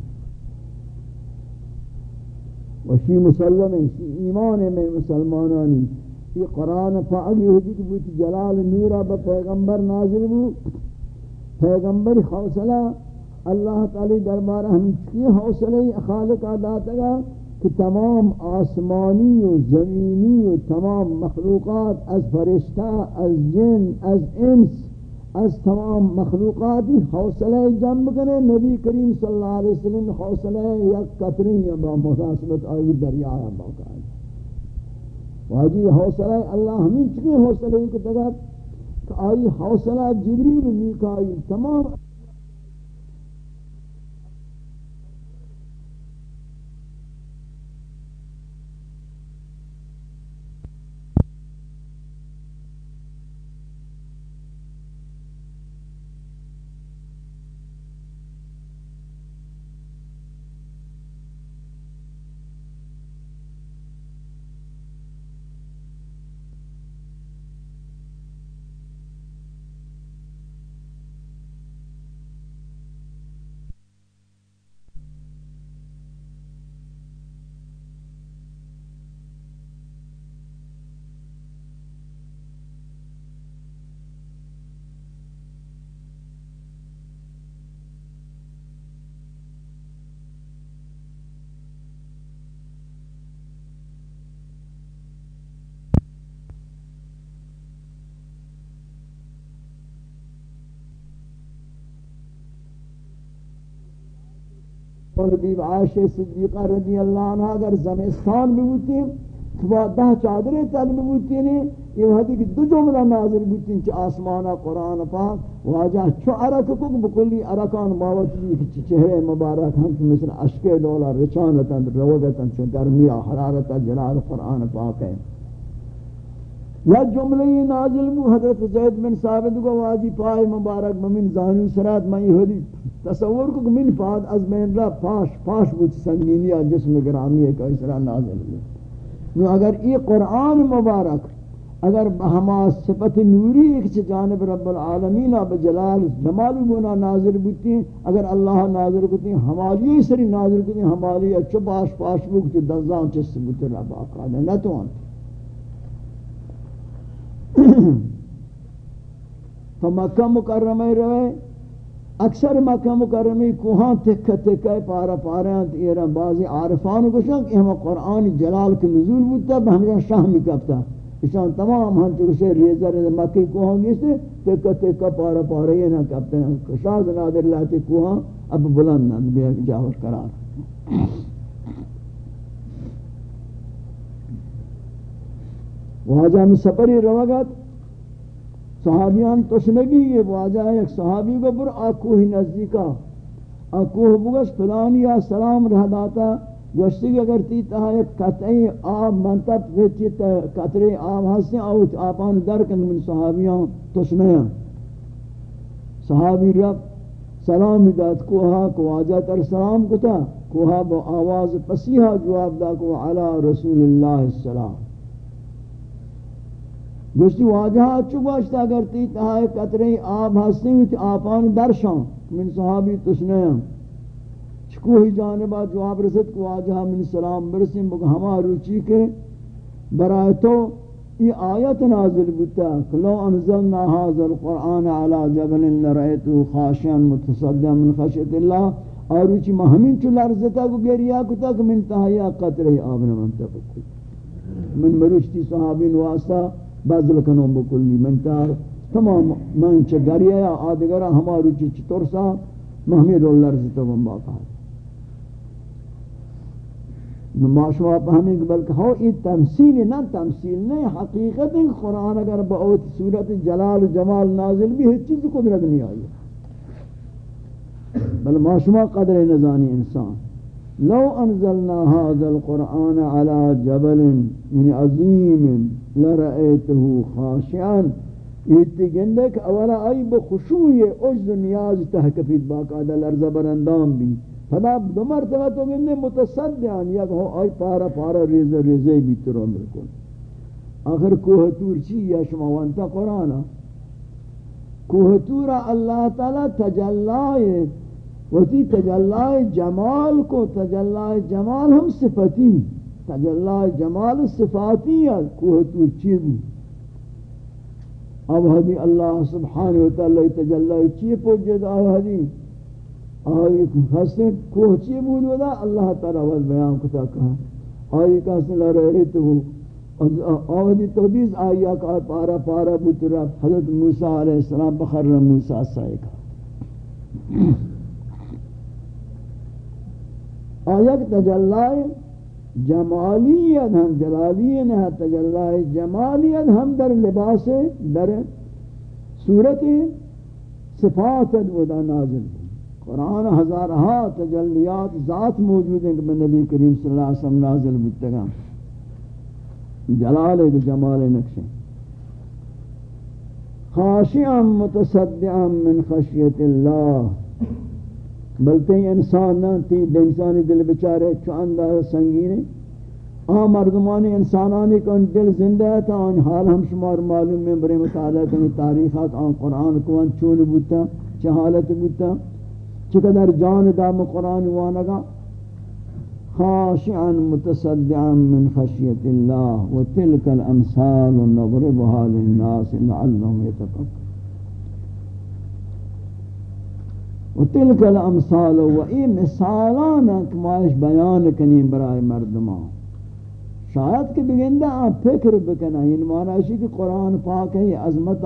وشی مسلم ایمان میں مسلمانانی. یہ قرآن پاک یہودی کی بوت جلال نورا با پیغمبر نازل بو پیغمبر حوصلہ اللہ تعالی دربارہ ہم کی حوصلہ خالق عداتا گا کہ تمام آسمانی و زمینی و تمام مخلوقات از فرشتہ، از جن، از انس، از تمام مخلوقاتی حوصلہ جنب کرے نبی کریم صلی اللہ علیہ وسلم حوصلہ یک قطری یا با محاسبت آئی دریا باقا واجی حوصلہ اللہ ہمیں چکے حوصلہ کہ تگت کہ آئی حوصلہ جبریل میکائیل تمام اور بی عائشہ صدیقہ رضی اللہ عنہ اگر زمستان بھی ہوتی، تو دہ چادریں تل بھی ہوتی ہیں، یہ وحدی کہ دو جملہ نازل ہوتی ہیں چھ آسمانہ قرآن پاک، واجہ چھو عرق کو بکلی عرقان باوتی کہ چہرے مبارک ہم تو مثل عشق دولا رچانتا، روگتا چھو گرمیا حرارتا، جلال قرآن پاک ہے۔ یا جملہ نازل بو حضرت زید بن ثابت کو واجی پائے مبارک بمن زانو سرات میں یہ تصور کو من فاد از من را پاش پاش بود سنگینی جسم گرامی ہے کہ اس طرح نازل ہوئی۔ نو اگر یہ قرآن مبارک، اگر ہما صفت نوری ایک سے جانب رب العالمین بجلال جمال گنا نازل بوتی اگر اللہ نازل بوتی ہماری سری نازل بوتی ہماری اچھو پاش پاش بوتی دزان چس بوتی رب آقا نہ تو انت تو مکہ مکرمہ رہے، اکثر مکہ مکرمی کوہاں تکہ تکہ پارا پارا ایران بعضی عارفان کو شک کہ ہم قرآن جلال کے نزول بودتا بہمرا شاہ میں کبتا اشان تمام ہم چکو سے ریزہ ریزہ مکی کوہاں گیستے، تکہ تکہ پارا پارا یہ نہ کبتا ہیں۔ شاہ نادر لاتے کوہاں، اب بلند نہ بیا جاور قرار۔ واجہ میں سپری روگت صحابیان تشنگی یہ واجہ ایک صحابی کو پر آکوہ نزدیکا آکوہ بگش فلانی یا سلام رہ داتا۔ گوشتی کہ اگر تی تہا ایک قطعی آب منتب ویچی تا قطری آب ہاں ہستے آوت آپان درکن من صحابیان تشنیاں صحابی رب سلام داد، کوہا کو واجہ تر سلام کتا۔ کوہا با آواز پسیحا جواب دا کو، علی رسول اللہ السلام. گوشتی واجہ اچھو گوشتا اگر تی تہائی قطرے آب ہستے ہیں آپان درشان من صحابی تسنے ہیں چکوہی جانبا جواب رسد کو واجہ من سلام برسیم بگا ہما روچی کے برای تو یہ آیت نازل بتا لو انزلنا هذا القرآن على جبل لرأيته خاشعا متصدعا من خشیت اللہ اور روچی ما چو لرزتا کو گریا کتا کہ من تہایا قطرے آب نمانتا بکل من مروچتی صحابین واسطہ بذل کنم بکلی من تا تمام من چه گریه یا آدگرہ ہمارو چی چطور سا مہمی رولر زیتا من باقا۔ ہے معاشوا پہمیں کہ بلکہ ہو یہ تمثیل نہ تمثیل نہیں حقیقت قرآن اگر بہت صورت جلال و جمال نازل بھی ہے، چیز قدرت نہیں آئی۔ بل معاشوا قدر نزانی انسان۔ لو انزلنا هذا القرآن على جبل من عظيم لرأيته خاشعا ایتی گندے کہ اولا آئی بخشوی عجز و نیاز تحکفید باقادہ لرزہ برندام بھی فلا دو مرتبہ تو گندے متصدیان یک ہو آئی پارا پارا ریزہ ریزہ بھی ترو ملکن آخر کوہ تور چی؟ یا شما وانتا قرآن. کوہ تورا اللہ تعالی تجلائے وتی تجلائے جمال کو تجلائے جمال ہم صفتی تجلائے جمال صفاتی ہے کوہ تو چیبو اب حدی اللہ سبحانہ وتعالی تجلائے چی پوجد؟ اب حدی آئی خستے کوہ چیبو دا؟ اللہ تعالی وز بیان کتا کہا۔ آئی کہا لہ رہے تو۔ آوہدی تقدیس آئی کہ پارا پارا بطرہ حضرت موسیٰ علیہ السلام بخر موسیٰ سائے کہا۔ آیت تجلائے جمالیت ہم جلالیت ہے تجلائے جمالیت ہم در لباس در صورت صفات ودا نازل قرآن ہزارہا تجلیات ذات موجود ہیں کہ نبی کریم صلی اللہ علیہ وسلم نازل بتگا جلال جمال نقشیں خاشعا متصدعا من خشیت اللہ۔ بلتے انسان نہ تی انسانی دل بچارے چاندہ سنگینے۔ آ مردمانی انسانانی کن دل زندہ ہے تا ان حال ہم شمار معلوم میں برے مطالعہ کنی تاریخات آن قرآن کون چون بوتا چہ حالت بوتا۔ چقدر جان دام قرآن وانگا۔ خاشعا متصدعا من خشیت اللہ و تلک الامثال نضربها للناس لعلهم يتفکر و تلک الامثال و این مثالان کمایش بیان کنیم برای مردمان. شاید کہ بگندہ آپ فکر بکنا یعنی معنی اسی کہ قرآن پاک ہے، عظمت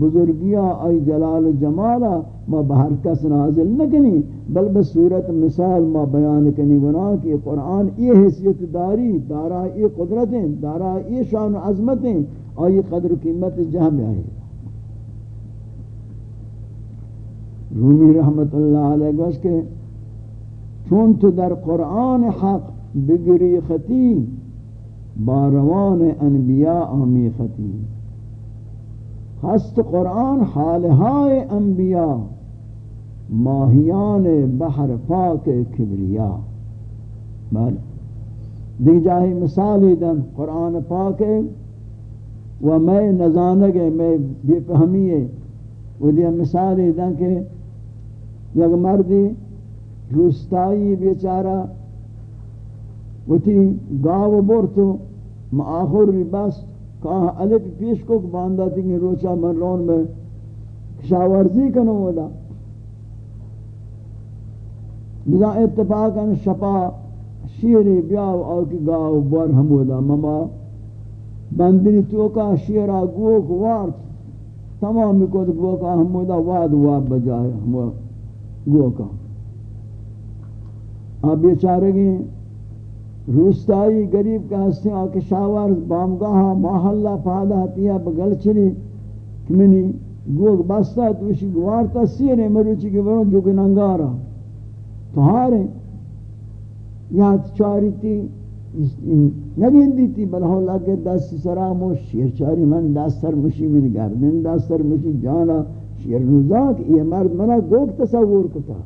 بزرگیا ای جلال و جمالا ما بہر کس نازل نکنی، بل بصورت مثال ما بیان کنی. گناہ کہ قرآن یہ حیثیت داری دارا یہ قدرتیں دارا یہ شان و عظمتیں اور یہ قدر و قیمت جہاں میں آئے رومی رحمت اللہ علیہ گوش کے چون تو در قرآن حق بگری خطی باروان انبیاء آمی خطی. ہست قرآن حالہائے انبیاء، ماہیان بحر پاک کبریا. بل دیکھ جاہی مثالی دن قرآن پاک و میں نزانگے، میں بے فہمیے. وہ دیا مثالی دن کہ یک مردی روستائی بیچارہ وہ تھی گاو بورتو معاخر بس کہا علف پیش کو باندھا تھی کہ روچا من رون میں شاورزی کنو ودا بزا اتفاقا شپا شیری بیاو او کی گاو بور ہم ودا مما بندنی تو کا شیرا گوک وارت تمام کو گوکا ہم ودا واد واد بجائے ہم گوکا اب بیچارے گئے، روستائی گریب کا ہستے آکے شاور بامگاہا محلہ پادا تیا بگل چلی کمینی گوگ بستا توشی گوار گوارتا سیرے مروچی کے برون جو گنانگارا تو ہارے یاد چاری تی نگین دیتی بلہو لگے دست سرامو شیر چاری، من دست سر مشی، من گردن دست سر مشی، جانا یعنی شیر نوزاک یہ مرد منا گوگ تصور کتا۔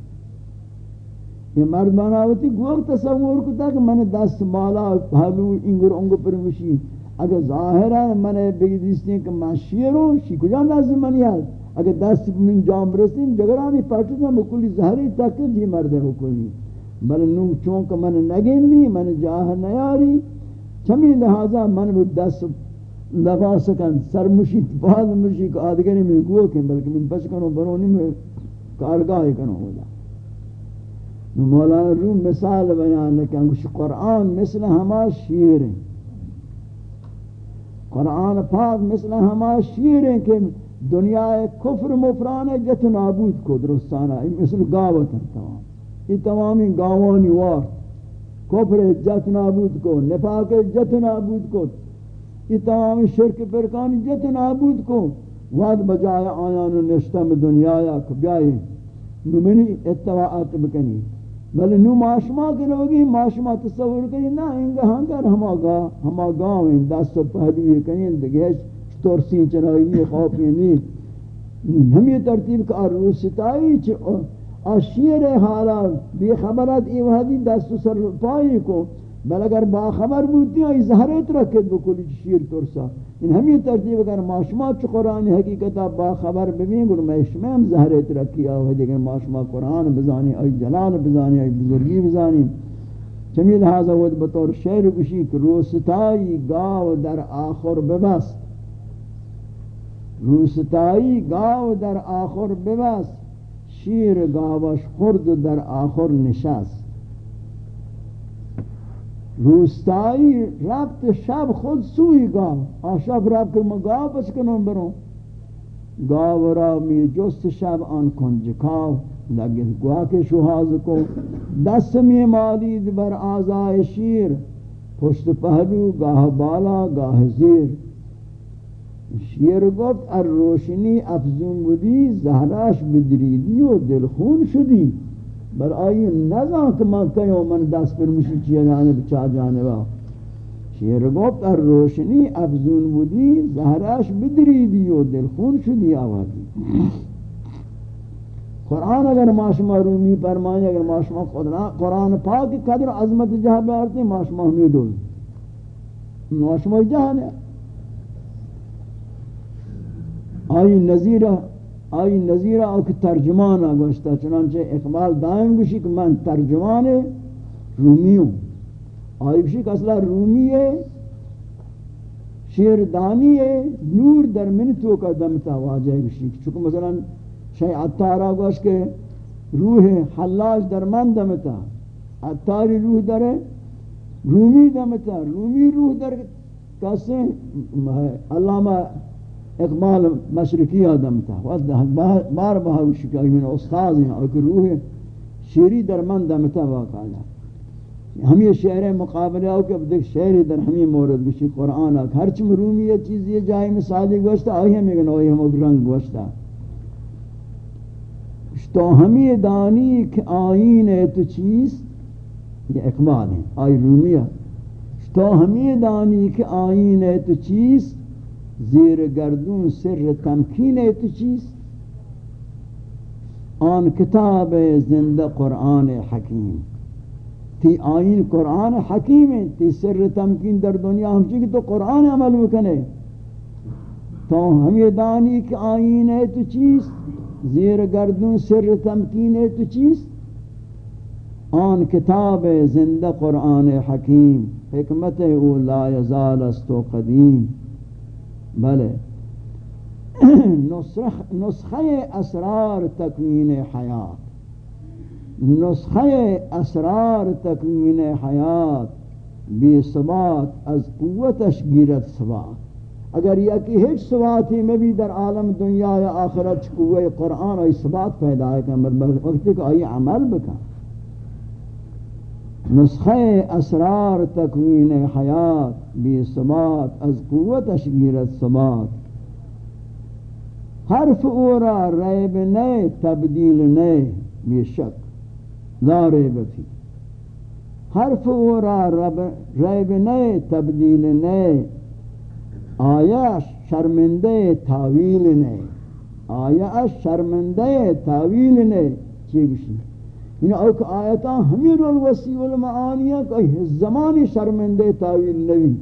یہ مرد بناوتی گوگ تصور کتا کہ من دست مالا حلو انگر انگو پر مشی اگر ظاہر من بگی دیستی کہ من شیرو، شی کجا دست من یاد اگر دست من جام برسیم، جگرانی پاٹو پاٹتا مکلی ظاہری تک جی مرد مکلی بل نو چونکہ من نگینی، من جاہ نیاری، چمی لہذا من بھی دست لگا سکن سر مشی بعد مشی کو آدگری میں گوہ کن بلکہ من پس کنو برونی میں کارگاہ کنو ہوگا مولانا روم مثال بیان لکن کچھ قرآن مثل ہما شیر ہیں۔ قرآن پاک مثل ہما شیر ہیں کہ دنیا کفر مفران ہے جت نابود کو درستانا مثل گاوت ہیں تمام۔ یہ تمامی گاوانی وار۔ کفر جت نابود کو، نفاق جت نابود کو۔ یہ تمامی شرک پرکانی جت نابود کو وعد بجائے آیان نشتہ میں دنیا یا کبیائی نمینی اتواعات بکنی۔ بل نو ماشما کے لوگی ماشما تصور کریں نا انگا ہنگر ہما گا، ہما گاؤں ہیں، دست و پہلوی کریں دگیش، ترسی چنائی نہیں خوفی نہیں۔ ہم یہ ترتیب کا روز ستائی چھے آشیر حالا بے خبرات ای وحدی دست و سر پائی کو بل اگر با خبر بودی ای زهرت را کد بکلی شیر ترسا. این همین ترتیب اگر ما شما چ قرآن حقیقت با خبر ببین گون ما شما هم زهرت را کیا و دیگر ما شما قرآن بزانی ای جلال بزانی ای بزرگی بزانی. جمیل لحاظا ود بطور شعر گشی که روستائی گاو در آخر ببست. روستائی گاو در آخر ببست. شیر گاوش خرد در آخر نشست. روستائی رفت شب خود سوئی گاو آشب رفت که ما گاو پس کنون برون. گاو را می جست شب آن کنجکاو لگه گواه که شوهاز کو دست می مالید بر آزای شیر، پشت پهلو گاه بالا گاه زیر. شیر گفت، ار روشنی افزون بودی، زهراش بدریدی و دلخون شدی. بر آئی نظام کہ من کیوں من دست پر مشی چیئے جانب چا جانبا شیر گفت ار روشنی افزون بودی زهرش بدریدی و دلخون شدی آوازی قرآن اگر ما شما رومی پرمانی اگر ما شما قرآن پاک قدر عظمت جہ بیارتی ما شما ہمی دول ما شما جہاں آئی نظیرہ آئی نظیرہ او کہ ترجمان آگوشتا، چنانچہ اقبال دائم گوشی کہ من ترجمان رومی ہوں۔ آئی گوشی کہ اصلا رومی ہے شیر دانی ہے، نور در منتو کا دمتا واجہ گوشی۔ چونکہ مثلا شای عطارہ گوش کے روح حلاج در من دمتا عطاری روح در رومی دمتا، رومی روح در کسے علامہ اقبال مشرقی آدم تھا بار بار شکای من استاذ ہیں اور روح شیری در من دم تھا واقعا ہم یہ شعر مقابلہ ہو کہ دیکھ شعر در ہمیں مورد بشی قرآن آکھ. ہر رومی یہ چیز یہ جائے مثالی گوشتا آئی ہمیں گنو آئی ہم رنگ گوشتا. تو ہمیں دانی کہ آئین ہے تو چیز یہ اقبال ہیں آئی رومیہ تو ہمیں دانی کہ آئین ہے تو چیز زیر گردون سر تمکین ہے تو چیز آن کتاب زندہ قرآن حکیم، تی آئین قرآن حکیم ہے، تی سر تمکین در دنیا ہم چیز تو قرآن عمل بکنے تو ہمیں دانی کہ آئین ہے تو چیز زیر گردون سر تمکین ہے تو چیز آن کتاب زندہ قرآن حکیم، حکمت او لا یزال است و قدیم. بلے نسخہ اسرار تکوین حیات. نسخہ اسرار تکوین حیات بی ثبات، از قوتش گیرت ثبات. اگر یہ کہ ہیچ ثباتی میں بھی در عالم دنیا یا آخرت قوہ قرآن اور ثبات پیدا ہے کہ مطلب وقتی کہ آئی عمل بکن. نسخہ اسرار تکوین حیات بی ثبات از قوت اشگیرت ثبات حرف اورا ریب نئے تبدیل نئے بے شک. لا ریب فی. حرف اورا ریب نئے تبدیل نئے آیا شرمندے، تاویل نئے آیا شرمندے، تاویل نئے چی گوشی؟ یعنی اوک آیتا ہمیں رول وسیع المعانیہ کہ زمانی شرمندے تعویل نوی۔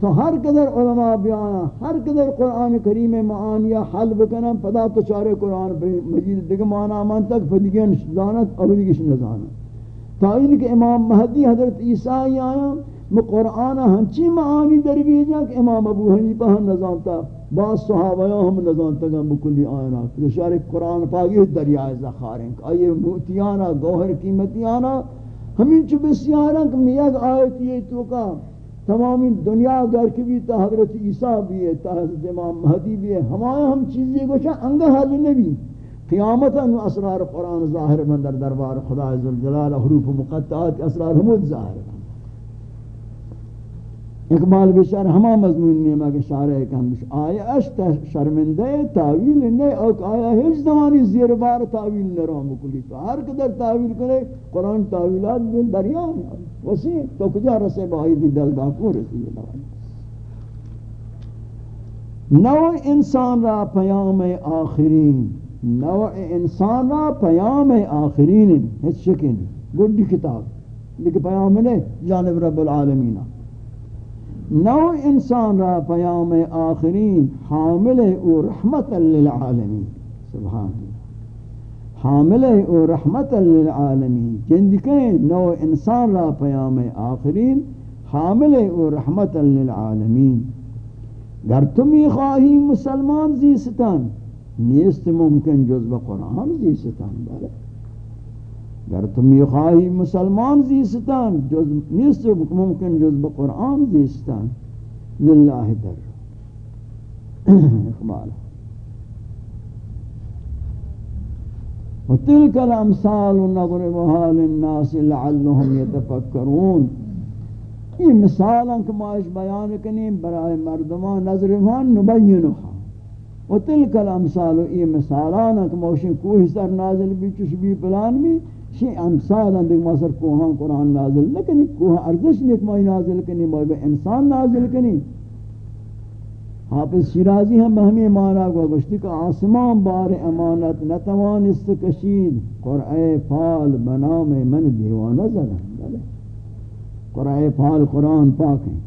تو ہر قدر علماء بیانا، ہر قدر قرآن کریم معانیہ حل بکنا پدا تو چارے قرآن مجید دیکھ مانا من تک فدیگن دانت اور دیگش نزانت تا این کہ امام مہدی حضرت عیسیٰ آیا، میں قرآن ہنچی معانی در بیجا کہ امام ابو حنیفہ ہم نظامتا بعض صحابیاں ہم نظامتا گا بکلی آئینا دشار قرآن پاکی دریائے زخاریں آئیے موتیانا گوھر قیمتیانا، ہمیں چو بسیارا کہ میں یک آیت یہ تو کا تمامی دنیا گر کی بھی تا حضرت عیسیٰ بھی ہے، تا حضرت امام مہدی بھی ہے۔ ہمارے ہم چیزیں گوشا انگا حل نبی۔ قیامتا اسرار قرآن ظاہر مندر دربار خدا عزالجلال حروف مقطعات اسرار ہمود ظاہر۔ اقبال بشار ہما مضمون نہیں مگر شارع کن بش آیا اشت شرمندے تعویل نہیں او آیا ہیچ زمانی زیر بار تعویل نہ رہا مکلی تو ہر قدر تعویل کرے، قرآن تعویلات دن دریا وسیع، تو کجا رسے بھائی دی دل دا کو رسی نو انسان را پیام آخرین نو انسان را پیام آخرین ہیچ شکن، گڈی کتاب۔ لیکن پیام نہیں جانب رب العالمین۔ نو انسان را پیام آخرین حامل او رحمت للعالمین. سبحان حامل او رحمت للعالمین. جندکیں نو انسان را پیام آخرین حامل او رحمت للعالمین. گر تمی خواہی مسلمان زیستان، نیست ممکن جز بقرآن زیستان. بلے. اگر تم یہ خواہی مسلمان زیستان، جز نیست ممکن جز بقرآن زیستان، للہ در اقبال. وتلك الامثال نضربها للناس لعلهم يتفكرون یہ مثال کہ ماش بیان کنیم برائے مردمان نظر نظرمان نبینها وتلك الامثال یہ مثالان کہ موشن کوہ سر نازل بھی چش بھی پلان بھی شی امثال اندک ماسر کوہاں قرآن نازل نکنی کوہ ارزش نیک مائی نازل کنی، مائی بے انسان نازل کنی۔ حافظ شیرازی ہم بہمی مانا کو گشتی کہ آسمان بار امانت نتوانست کشید۔ قرآن فال بنام من دیوانہ زدن۔ قرآن فال قرآن پاک ہیں۔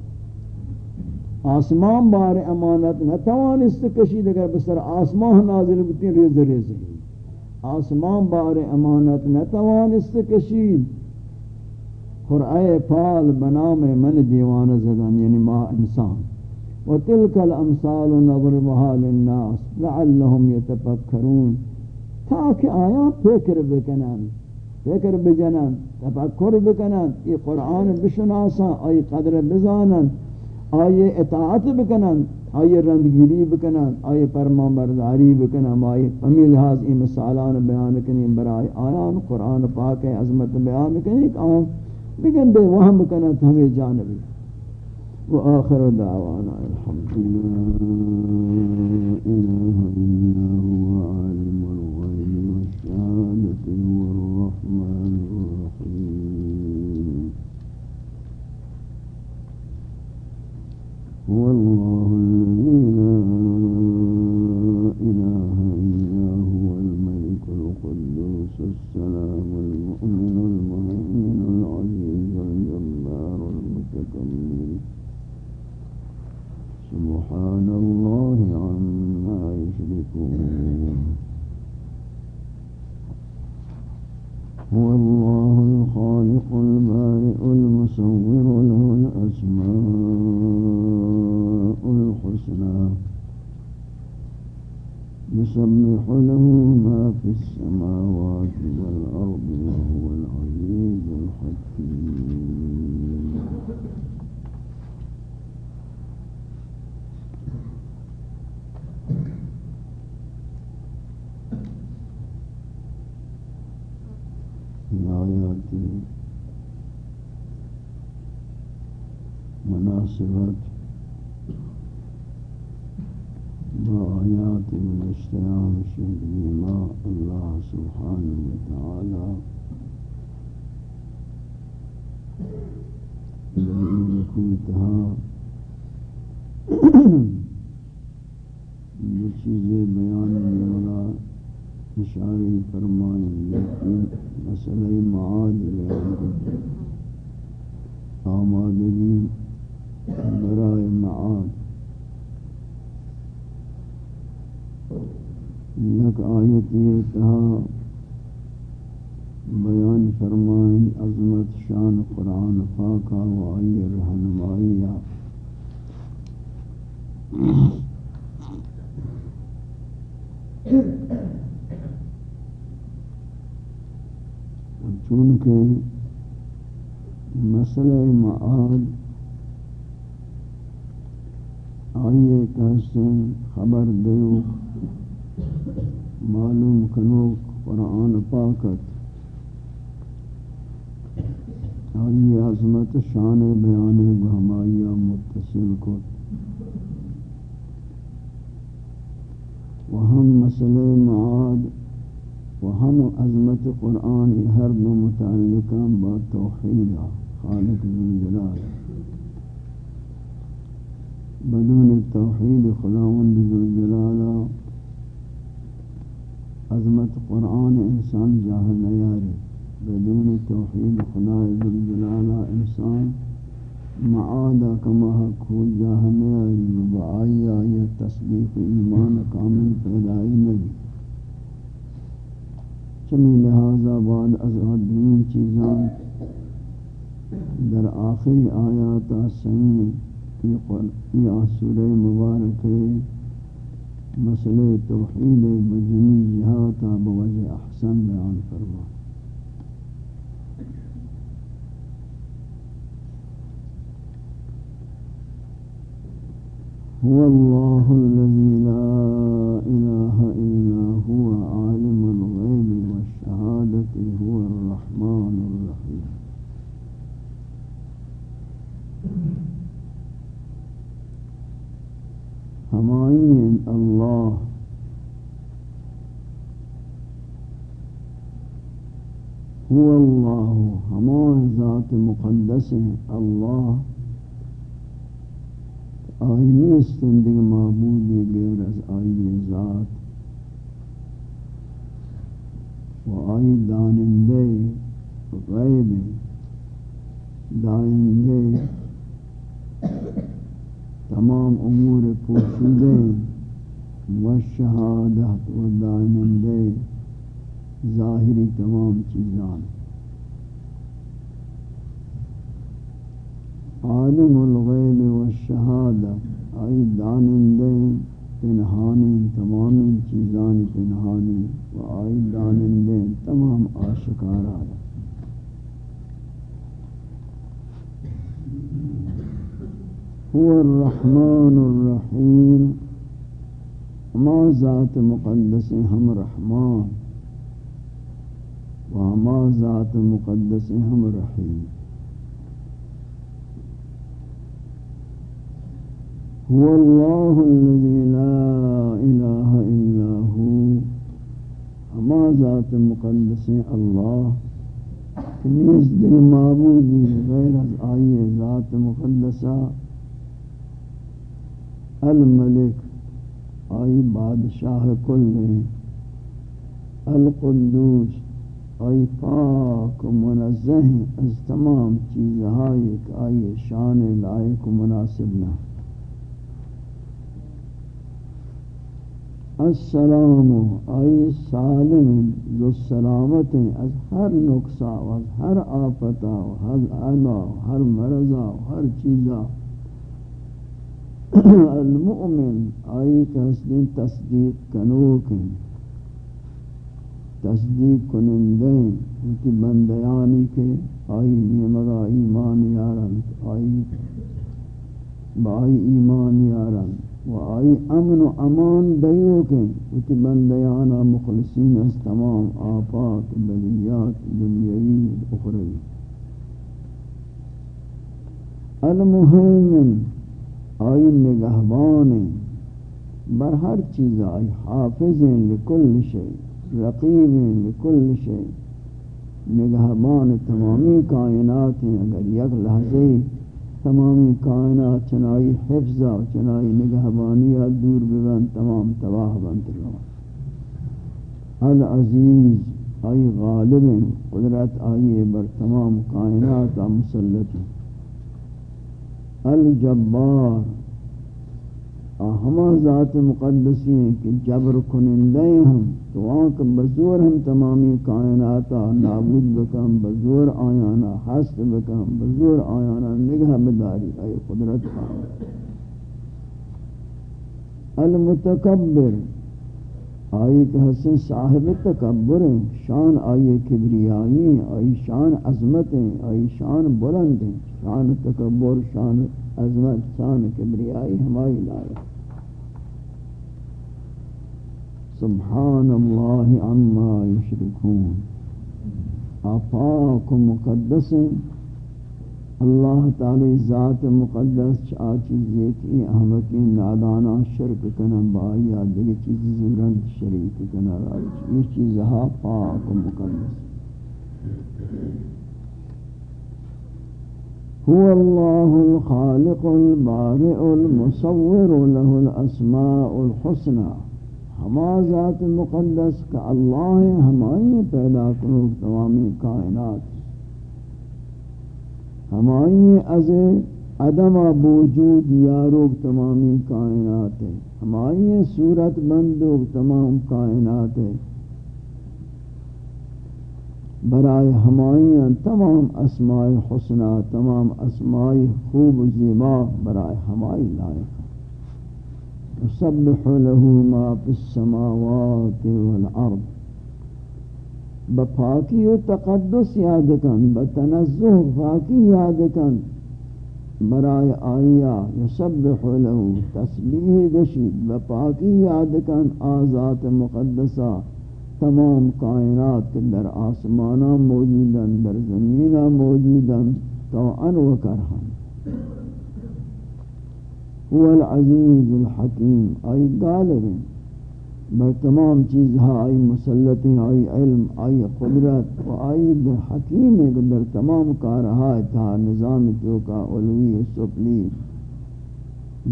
آسمان بار امانت نتوانست کشید، اگر بسر آسمان نازل بتی ریز ریز ہی آسمان بار امانت نتوانست کشید. قرآن فال بنام من دیوان زدن یعنی ما انسان. و تلک الامثال نضربها للناس لعلهم يتفکرون تاکہ آیا فکر بکنن فکر بجنن تفکر بکنن یہ قرآن بشناسا ای قدر بزانن آئیے اطاعت بکنن آئیے رندگیری بکنن، آئیے فرمان برداری بکنن، آئیے ہمیں لحاظ ای مثالان بیان کنی برای آیان قرآن پاک عظمت بیان کنی ایک آن بکن دے وہم بکنن، ہمیں جانبی، و آخر دعوانا قرآن پاکا و آئی رہنمائیہ چونکہ مسئلہ معاد آئیے کہستیں خبر دیو، معلوم کنوک، قرآن پاکت آئیے عظمت شان بیان بہمائیہ متصل کو۔ وہم مسئلہ معاد وہم عظمت قرآن ہر دو متعلقہ با توحیدہ خالق ذوالجلال بدون توحید خداوند ذوالجلال عظمت قرآن انسان جاہل نیارے بدون توحید، خدا ذوالجلال انسان معادہ کما حقو جاہل نیارے بآئی آئی تصدیق ایمان کامل پیدائی نبی۔ چمی لہذا بعد از آدمین چیزان در آخری آیات سین یہ سورہ مبارک مسئلہ توحید بجمی جہاتا بوجہ احسن بیان فرما هو الله الذي لا إله إلا هو عالم الغيب والشهادة هو الرحمن الرحيم. ہمائین اللہ هو اللہ ہمان ذات مقدس ہیں اللہ آئی نیستن دیگه معبودی غیر از آئی ذات. و آئی دانندے غیب دانندے تمام امور پوشیدے و شہادت و دانندے ظاہری تمام چیزان. عالم الغیب والشہادہ آئی دانندے پنہانی تمام چیزان پنہانی. و آئی دانندے تمام آشکارا هو الرحمن الرحیم. ما ذات مقدس ہم رحمان. و ما ذات مقدس ہم رحیم. هو الله الذي لا إله إلا هو. ہما ذات مقدس اللہ نیز دل معبودی غیر از ذات مقدسہ الملک آئی بادشاہ کل. القدوس آئی پاک منزہ از تمام چیز آئی شان لائق مناسب نہ السلام آئی سالم جو سلامت ہیں از ہر نقصہ از ہر آفتا ہر علا ہر مرضا ہر چیزا المؤمن آئی کہ تصدیق کنوک ہیں، تصدیق کنندیں انتی بندیانی کے آئی نیمگا ایمان یارن، آئی بائی ایمان یارن۔ و آئی امن و امان دیو کے اتی بندیانا مخلصین از تمام آفات، بلیات دنیاوی اخروی. المحیمن، آئی نگہبان، بر ہر چیز آئی حافظ لکل شئی رقیب لکل شئی نگہبان تمامی کائنات ہیں، اگر یک لحظے تمامی کائنات چنائی حفظہ چنائی نگہبانیہ دور ببن تمام تباہ بند روان العزیز آئی غالب، قدرت آئی بر تمام کائنات مسلط. الجبار ہما ذات مقدسی ہیں کہ جبر کنندے ہم تو آنکھ بزور ہم تمامی کائناتا نابود بکم، بزور آیانا حسد بکم، بزور آیانا نگہ بداری اے قدرت خان المتکبر، آئی کہ حسن صاحب تکبر ہیں، شان آئی کبریائی ہیں، آئی شان عظمت ہیں، آئی شان بلند ہیں، شان تکبر، شان عظمت، شان کبریائی ہمائی لائق. سبحان اللہ عما یشرکون. آفاق مقدس اللہ تعالی ذات مقدس چاہ چیزیں کی احمقی نادانا شرک کنا بائی یا دیکھ چیز زورند شریک کنا راج یہ چیزہا پاک مقدس. هو الله الخالق البارئ المصور له الأسماء الحسنى. ہما ذات مقدس کا اللہ ہمائی پیدا کرو تمامی کائنات۔ ہمائی از عدم بوجود یاروگ تمامی کائنات ہے۔ ہمائی صورت بندوگ تمام کائنات ہے۔ برائے ہمائی تمام اسماء حسنہ، تمام اسماء خوب زیبا برائے ہمائی لائق۔ يسبح له ما في السماوات والأرض. بفاقی و تقدس یاد کن بتنزه فاقی یاد کن برای آیا یسبح له، تسبیح گشید بفاقی یاد کن آزات مقدسہ تمام کائنات در آسمانا موجودن، در زمینہ موجودن تو انو کرہن هو العزیز الحکیم۔ آئی غالب بر تمام چیز آئی مسلط آئی علم، آئی قدرت و آئی در حکیم ہے در تمام کارہا تھا، نظام جو کا علوی سپلی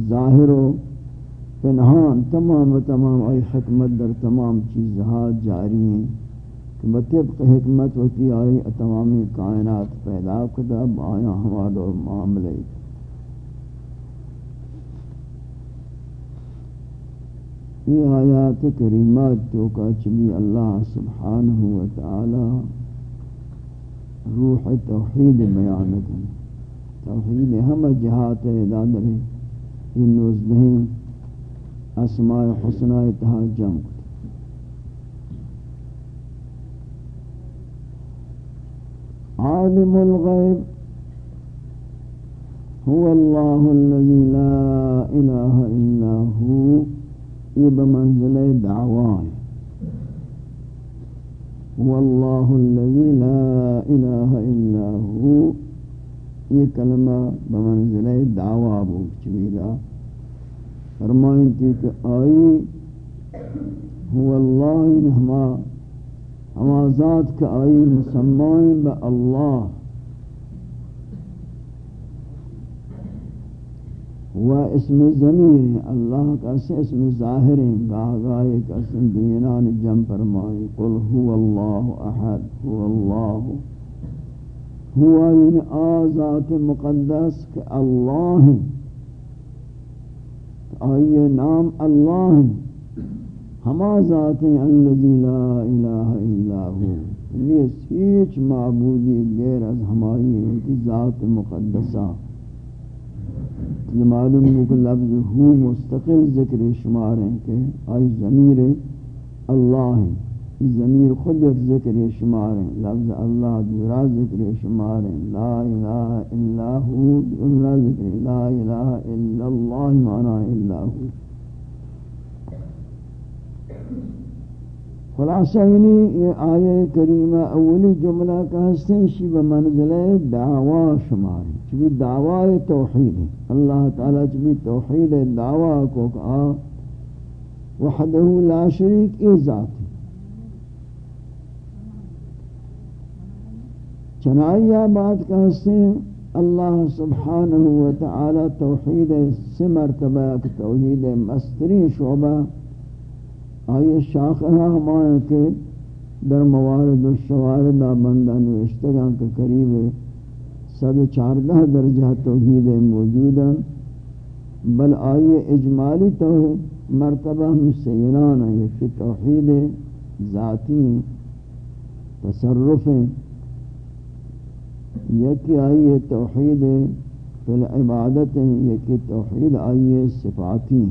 ظاہر و پنہان، تمام و تمام آئی حکمت در تمام چیز جاری ہیں کہ بطبق حکمت ہوتی آئی تمامی کائنات پیدا کتا آیا ہمارا معاملے یہ آیات کریمات تو کا چلی اللہ سبحانہ و تعالی روح توحید بیان کن توحید ہم جہات اداد رہے یہ نوزدہیں اسماء حسنہ اتحا جمع عالم الغیب هو الله الذي لا إله إلا هو۔ یہ بمنزل دعوائے هو الله الذي لا إله إلا هو. یہ کلمہ بمنزل دعویٰ بوک چویلا فرمائیں تھی کہ آئی هو اللہ ہما ہما ذات کا آئی مسمائیں با اللہ و اسم ضمیر اللہ کا سے اسم ظاہر گاہ گاہ ایک اسم دینان جم فرمائی، قل هو اللہ احد، هو اللہ. ہوا یعنی آزات مقدس کہ اللہ آئیے نام اللہ ہما ذات الذي لا الہ الا ہو یہ سیچ معبودی غیر از ہماری ذات مقدسہ. یہ معلوم ہے کہ لفظ ہو مستقل ذکر شمار ہیں کہ آئی ضمیر اللہ ہیں۔ ضمیر خود ذکر شمار ہیں۔ لفظ اللہ دورا ذکر شمار ہیں۔ لا الہ الا ہو دورا ذکر لا الہ الا اللہ معنی الا ہو۔ خلاصہ یعنی یہ آیہ کریمہ اولی جملہ کا حسن شی بمنزل دعوی شمار چبی دعوی توحید اللہ تعالیٰ چبی توحید دعوی کو کہا وحدہ لا شریک ای ذات چنائیہ بات کا حسن اللہ سبحانہ وتعالی توحید سے مرتبہ توحید مستری شعبہ، آئیے شاخہ ہمائیں کہ در موارد و شوارد بندہ نوشتگاں کے قریب سد چاردہ درجہ توحید موجود بل آئیے اجمالی تو مرتبہ ہم سیران ہے یہ کہ توحید ذاتی، تصرف یہ کہ آئیے توحید فی العبادت یہ کہ توحید آئیے صفاتی.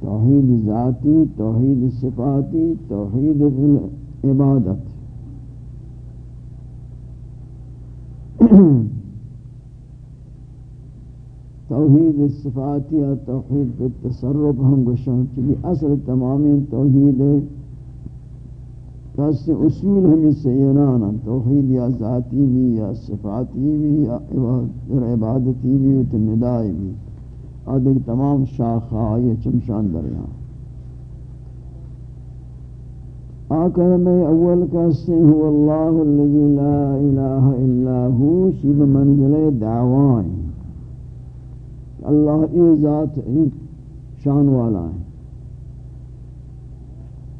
توحید ذاتی، توحید صفاتی، توحید عبادت توحید صفاتی اور توحید تصرف ہم گشان چونکہ اصل تمامی توحید کس اصول ہمیں سیران توحید یا ذاتی بھی یا صفاتی بھی یا عبادتی بھی و ندائی بھی۔ آدھے تمام شاخہ یہ چمشان دریاں آکر میں اول کہستے ہو اللہ الذي لا الہ الا ہو شیب منزل دعوائیں۔ اللہ ای ذات شان والا ہے۔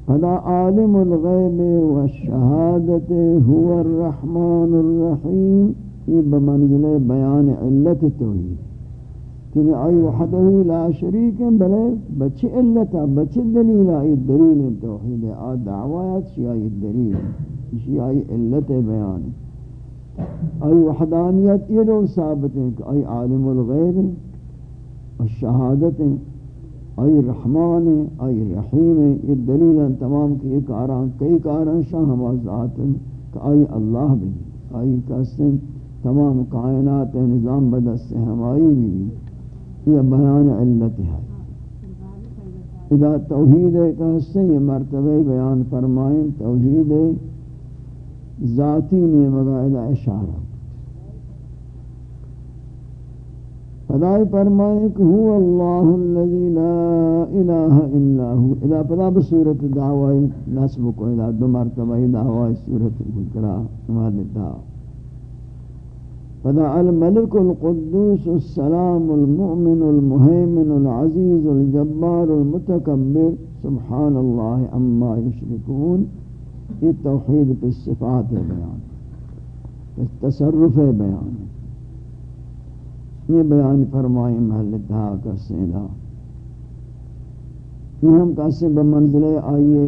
فدا عالم الغیب والشہادت هو الرحمن الرحیم یہ بمنزل بیان علت توحید۔ کہ آئی وحدہ لا شریک بلے بچے علتا بچے دلیل آئی دلیل توحید آ دعوایت شی آئی دلیل شی آئی علت بیان. آئی وحدانیت یہ لوگ ثابت ہیں کہ آئی عالم الغیب الشہادت ہیں آئی رحمان ہیں آئی رحیم ہیں یہ دلیل ہیں تمام کی ایک آران کئی کاران شاہ ہما ذات ہیں کہ آئی اللہ بھی آئی کسن تمام کائنات نظام بدست ہیں ہمائی بھی۔ یہ بیان علت ہے إذا توحید کا حصہ یہ مرتبہ بیان فرمائیں توحید ذاتی نے مگا اشارہ۔ فدائی فرمائیں کہ هو اللہ الذي لا الہ الا ہو اذا پدا بصورت دعوائی نصب کو اذا دو مرتبہ دعوائی صورت مکرہ ہمارے دعوائی فدا الملك القدوس السلام المؤمن المهيمن العزيز الجبار المتكبر. سبحان الله عما يشركون. یہ توحید پہ صفات بیان. پہ تصرف بیان. یہ بیان فرمائی محل دھا یہ ہم کیسے بمنزل آئیے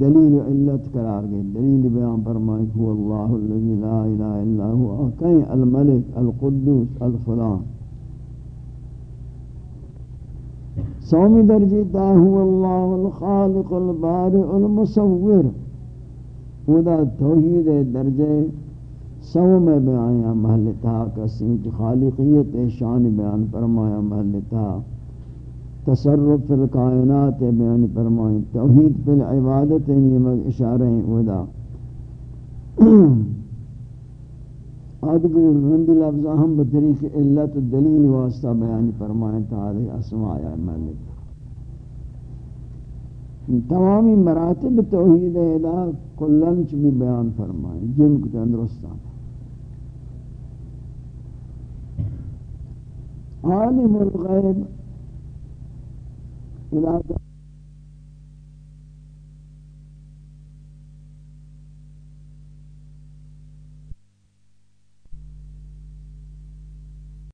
دلیل علت قرار گئے. دلیل بیان فرمائے ہوا اللہ الذي لا الہ الا ہوا کہیں الملک، القدوس، الفلان. سومی درجی تا ہوا اللہ الخالق البارئ المصور. خدا توحید درجے سو میں بیان محل کسی کی خالقیت شان بیان فرمایا، محل تھا تصرف فی القائنات بیان فرمایا توحید فی العبادت نیمت اشارہ ودا۔ آدھگر رند لفظ ہم بطریق علت دلیل واسطہ بیان فرمائیں تعالی اسماء ملک تمامی مراتب توحید الہ کلنچ بھی بیان فرمائیں۔ جن کو تندرستان۔ عالم الغیب علاقہ